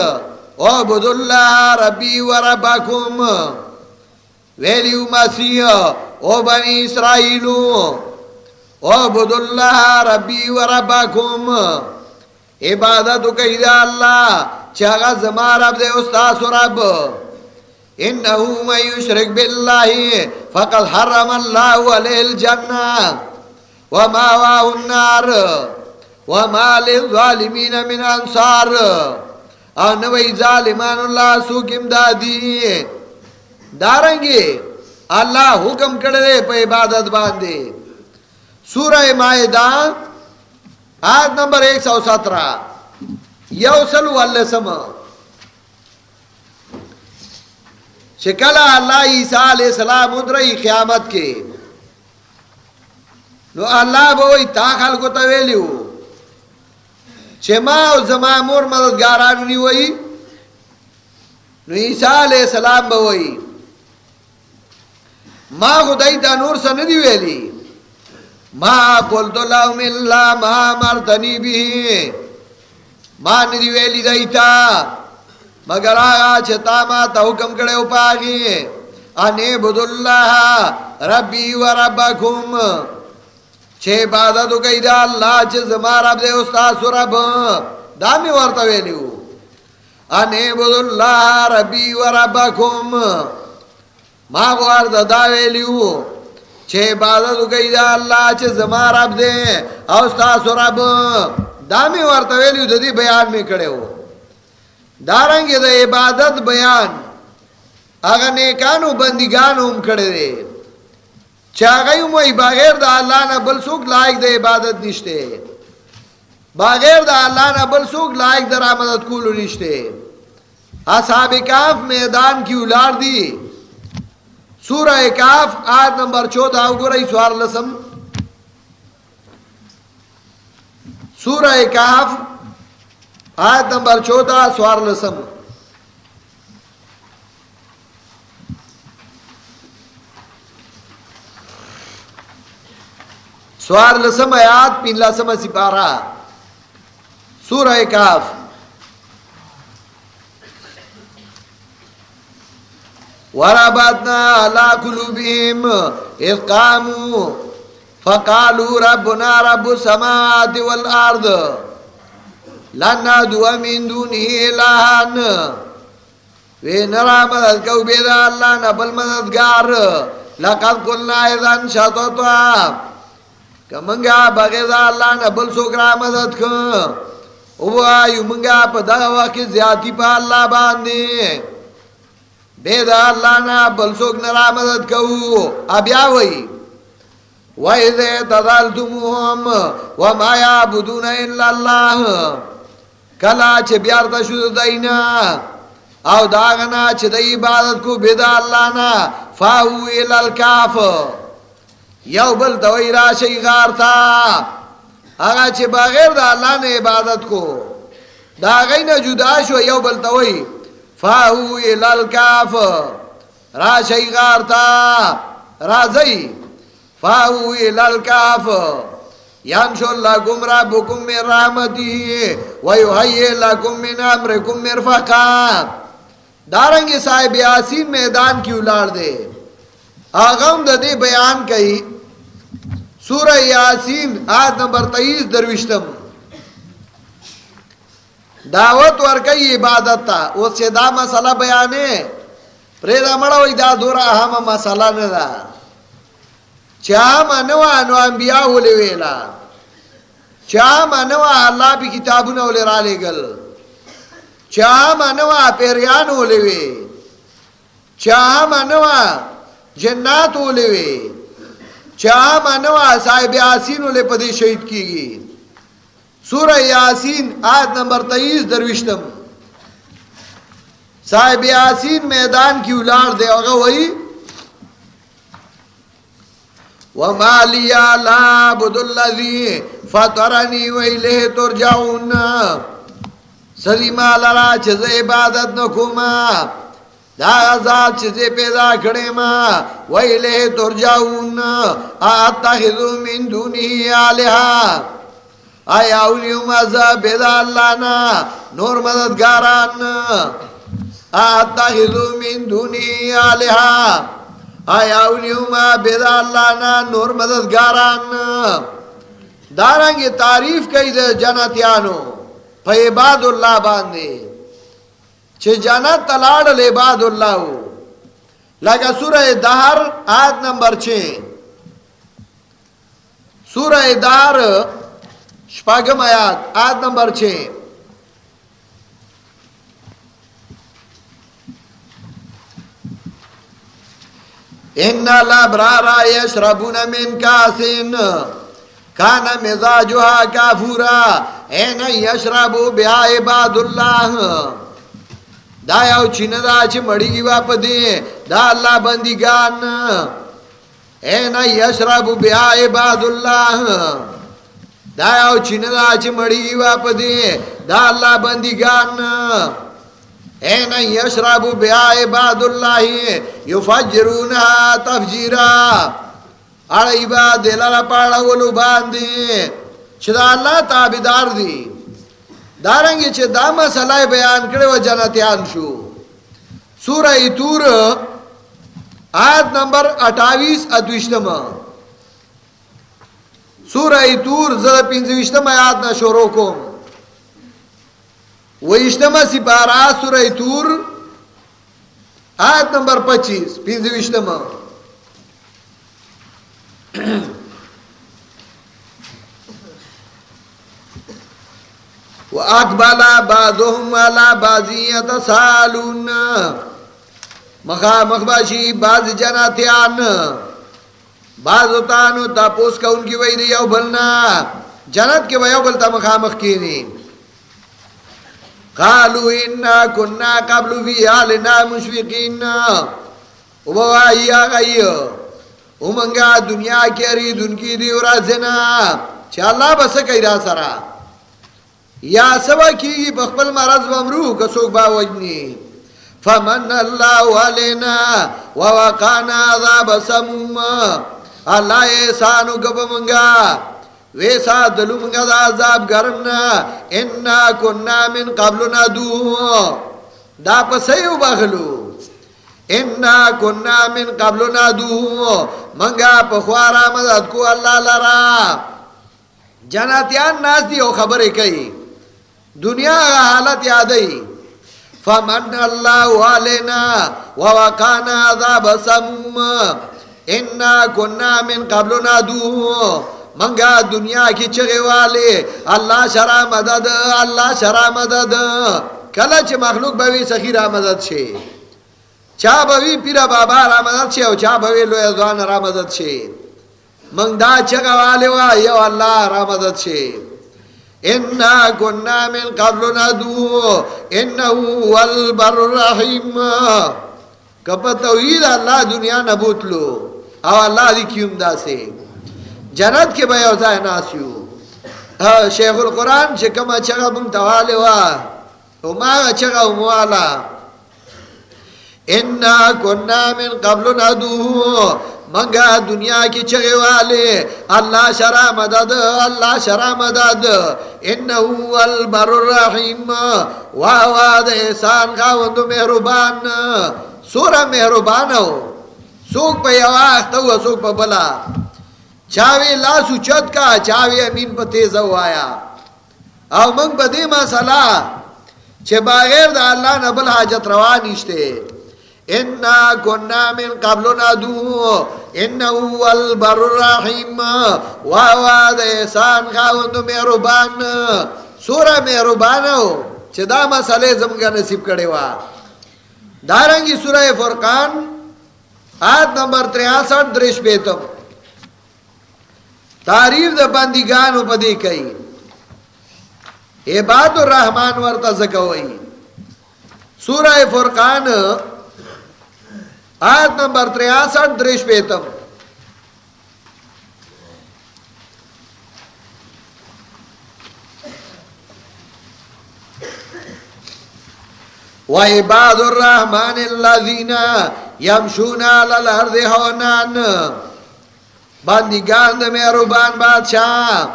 عبد اللہ ربی و ربکم. ویلیو مسیح، او بنی اسرائیلو عبد اللہ ربی و ربکم. عبادتو کئی دا اللہ چاگا زمان رب دے استاس رب. انہو من یشرک باللہ، فقد حرم اللہ علیہ الجنہ. وما واہ النار. وما للظالمین من انصار انوی ظالمان اللہ سوک امدادی دارنگی، اللہ حکم کردے پہ عبادت باندے. سورہ مائدہ، آیت نمبر ایک سو سترہ. یوسل واللسم شکل اللہ عیسیٰ علیہ السلام ادرئی قیامت کے. نو اللہ بوئی تا خلقو تویلیو چه ما او زما مور مددگارانو نیوئی نو عیسیٰ علیہ السلام بوئی ما خدای تا نور سا ندی ویلی. ما قلتو لهم اللہ ما مرتنی بھی ما ندی ویلی دیتا مگر آگا چھتا ما تا حکم کڑے اپاگی انی بدو ربی و ربکم. چھے عبادتو کئی دا اللہ چھے زمان رب دے استاس و رب دامی ورطا ویلیو۔ انی بدو اللہ ربی و ربکم۔ ما غوار دا دا ویلیو۔ چھے عبادتو کئی دا اللہ چھے زمان رب دے استاس و رب۔ دامی ورطا ویلیو دا دی بیان میں کڑے ہو۔ دارنگی دا عبادت بیان۔ اگر نیکانو بندگانو ام کڑے دے۔ چاگئی موئی بغیر دا اللہ نا بل سوک لائق دا عبادت نشتے بغیر دا اللہ نا بل سوک لائق دا رامدت کولو نشتے اصحاب کاف میدان کی اولار دی. سورہ کاف آیت نمبر چودہ اگر رئی سوار لسم. سورہ کاف آیت نمبر چودہ سوار لسم. سوار لسم آیات، پین لسم سپارہ۔ سورہ کاف۔ وربطنا على قلوبهم إذ قاموا فقالوا ربنا رب السماوات والأرض لن ندعو من دونه إلها۔ وی مدد کو بید اللہ نبل مددگار۔ لقد قلنا اذن شططا۔ کمنگا بغیر اللہ نبل سوکرا مدد کو او آئیو منگا پا دا وقت زیادی پا اللہ باندے بید اللہ نا بل سوک نرا مدد کو ابیا وئی وَإِذَا تَذَلْتُمُهُمْ وَمَا يَعْبُدُونَ إِلَّا اللَّهِ. کلا چھ بیارتا شد دینا. او داغنا چھ دی عبادت کو بیدا اللہ نا. فاہو الالکاف یو بل دوئی را شئی غارتا اگا چھ بغیر دا اللہ نے عبادت کو. داغی نا جدا شو، یو بل دوئی فاہو الالکاف را شئی غارتا رازئی فاہو الالکاف ینشو لکم ربکم من رحمتی ویحیی لکم من امرکم مرفقا. دارنگی صاحب یاسین میدان کی اولار دے آغام دا دے بیان کئی سورہ یاسین، آیت نمبر تئیس دروشتم دعوت ورکی عبادت تا اس سے دا مسئلہ بیانے۔ پریدہ مڑا وی دا دورا اہم مسئلہ ندا چاہ منوا نو انبیاء ہولے ویلا۔ چاہ منوا اللہ بھی کتابوں ہولے را لے گل۔ چاہ منوا پیریان ہولے وے۔ چاہ منوا جنات ہولے وے۔ چاہ منوا صاحب یاسین ہولے پدے شہید کی گی۔ سورہ یاسین، آیت نمبر تئیس دروشتم صاحب یاسین میدان کی اولار دے اگا وہی۔ وما لي لا عبد الذي فطرني واليه ترجعون۔ سری مالا چز عبادت نکوما۔ دا ذات چز پیدا کھڑے ما ویلے ترجعون اتخذو من دونی آلہا. آیا اولیوم عذاب بیدا اللہ نا، نور مددگاران اتخذو من دونی آلہا. آیا اولیوما بیدا اللہ نا، نور مددگاران. دارنگی تعریف کئی دے جنتیانو پا عباد اللہ باندے. چھے جنت تلاڑ لعباد اللہ لگا سورہ دہر آیت نمبر چھے سورہ دہر شپاگم آیات آیت نمبر چھے ان الابرار يشربون من كاس كان مزاجها كافورا اين يشربوا بها عباد الله دا یو چین دا چھ مڑی گی واپ دے دا اللہ بندگان این یشرب بیا عباد اللہ دا یو چین دا چھ مڑی گی واپ دے دا اللہ بندگان این یشرب بیا عباد اللہ یفجرونها تفجیرا اڑی با دلالا پاڑا ولو باندی چدا اللہ تابدار دی دارنگی چھ دا مسئلہ بیان کرے و جنتیان شو. سورہ تور آیت نمبر اٹھاویس ادوشتم سورہ تور زر پینزوشتم آیات نا شروع کم و اشتما سپارا سورہ تور آیت نمبر پچیس پینزوشتم وَأَقْبَلَ بَعْضُهُمْ عَلَى بَعْضٍ يَتَسَاءَلُونَ. مخا مخباشی بعض جناتیان، بعض اتانو تاپوس کا ان کی وید یو بلنا. جنت کے ویو بلتا مخا مخ کینی. قالو انا کننا قبل فی آلنا مشفقین. ووائی آگئی امنگا دنیا کی ارید ان کی دیورا زنا. چا اللہ بس کئی را سرا. یا سوا کی بخبل مرض بمرو کسوک با وجنی فمن اللہ علینا ووقانا عذاب سموم. اللہ احسانو گب منگا ویسا دلو منگا دا عذاب گرمنا انا کننا من قبلنا دو دا پسیو بخلو؟ انا کننا من قبل نادو منگا پخوارا مدد کو اللہ لرا. جناتیان ناس دی او خبر کئی دنیا کا حالت یادئی فمن اللہ علینا ووقانا عذاب سموم انا کننا من قبل نادو منگا دنیا کی چگے والے۔ اللہ شرع مدد، اللہ شرع مدد۔ کلچ مخلوق بوی سخیرہ مدد چھے۔ چا بوی پیرا بابا را مدد چھے او چا بوی لوی ازوان را مدد چھے۔ منگ دا چگا والے وا، یو اللہ را مدد چھے۔ انا کننا من قبل ندو انہو والبر الرحیم کپا توحید اللہ دنیا نبوتلو او اللہ دی کیوم دا سے؟ جنت کے بے اوزائے ناسیو. شیخ القرآن چکم چگا منتوالے وا. او ما چگا اموالا انا کننا من قبل ندو منگا دنیا کی چگے والے؟ اللہ شرع مدد اللہ شرع مدد انہو البر الرحیم۔ واہ واواد احسان خاوندو محربان سورہ محربان ہو۔ سوک پہ یواخت ہوا سوک پہ بلا۔ چاوی لاسو چت کا چاوی امین پہ تیز ہو آیا۔ او منگ پہ دی مسئلہ چھے بغیر دا اللہ نبل حاجت روانیشتے انا كنا من قبل ندو انه البر الرحيم. وهو احسان خاوند مهربان. سورہ مهربان ہو چې دا مسئلے زمگا نصیب کړي وا دارنګي سورہ فرقان، آیت نمبر 63 درش بیتم. تعریف د بندګانو په دې کوي عباد الرحمن ورته زکوي سورہ فرقان آیت نمبر تریاسٹھ دریش پیتم وعباد الرحمن الذين يمشون على الارض هونان بندگان د مهربان بادشاہ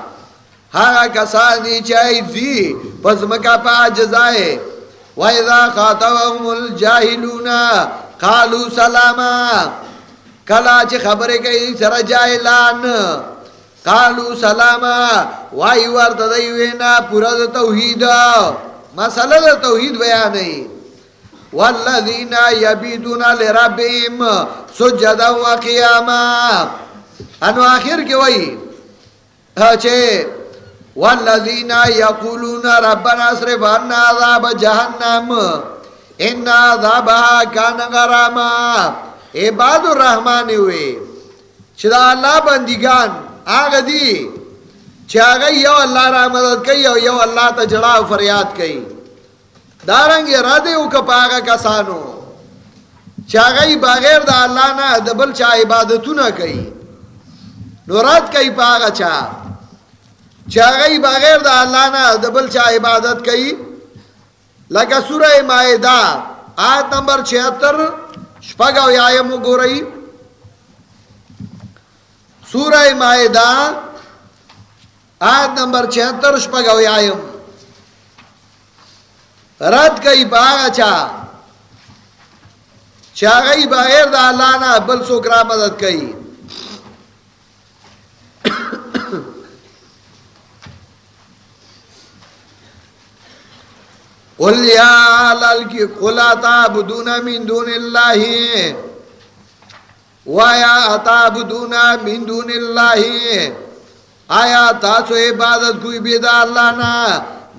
هغه کسانی چې ایزي پس مکا پا جزائے وَإِذَا خَاطَبَهُمُ الْجَاهِلُونَ قالو سلاما. کلا چې خبره کوي سره جاهلان قالو سلاما. وای ورته دی وینا پورا د توحید. مسله د توحید بیان نه والذین یبیدون لربهم سجدا وقیاما انو اخر کې وای چې والذین یقولون ربنا اصرف عنا عذاب جهنم ان عذابها کان غراما عباد الرحمن وی چې دا الله بندگان هغه دي چې هغه یو الله را مدد کوي او یو الله ته جړه او فریاد کوي دارنګ اراده وک پاګه کسانو چې هغه بغیر د الله نه د بل چا عبادتونه کوي نورات کوي پاګه چا چې هغه بغیر د الله نه د بل چا عبادت کوي لگا سورہ مائدہ آیت نمبر چھہتر شپگو یایم گو رہی سورہ مائدہ آیت نمبر چھہتر شپگو یایم رد کئی باغا چا چاگئی بغیر دا اللہ نا بل سکرا مدد کئی قل یا لالکی قل تعبدون من دون اللہ وایا تعبدون من دون اللہ آیا تاسو عبادت کوئی بیدا اللہ نا؟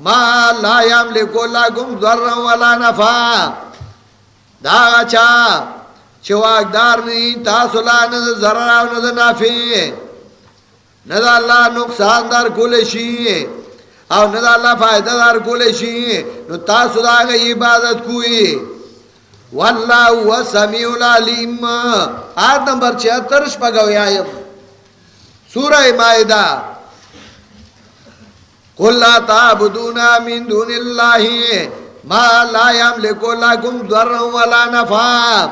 ما لا یملکو لکم ذرا ولا نفا دا چا چواکدار نہیں تاسو لا ند ذرا و ند نافی ند اللہ نقصان دار کول شیئے او نه الله فائدہ دار کولې شي نو تاسو دا غي عبادت کوی والله هو سميع العليم آیت نمبر 76 شپږو یایم سورہ مائدہ۔ قل لا تعبدون من دون الله ما لا يملك لكم ضرا ولا نفع۔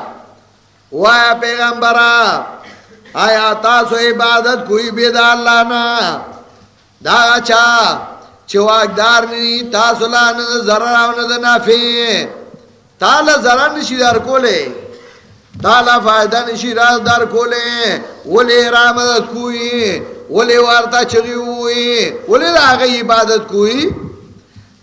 وایا پیغمبرا آیا تاسو عبادت کوئی بيد الله نا؟ دا چا؟ چواکدار نی، تاسو لا نه zarar او نه نافع. تعالی zarar نشي در کوله تالا فائدہ نشی راز دار کھولے ولی را مدد کوئی، ولی وارتا چگی ہوئی، ولی را عبادت کوئی.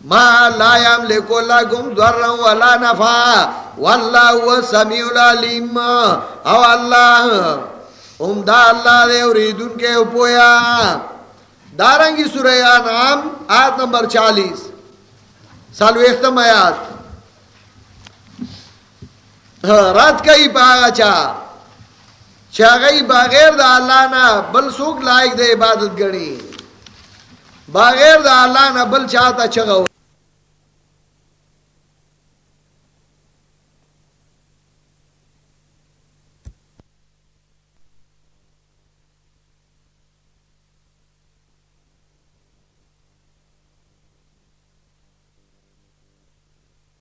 ما لا یم یملکو لکم ذرا ولا نفع. واللہ هو سمیع العلیم. او اللہ، ام دا اللہ دے اوریدن کے اپویا. دارنگی سورہ انعام، آیت نمبر چالیس، سالو اختم آیات۔ رات کئی پاگا اچھا، چا چا گئی بغیر دا اللہ نا بل سوک لائق دے عبادت گنی۔ بغیر دا اللہ نا بل چاہتا چگا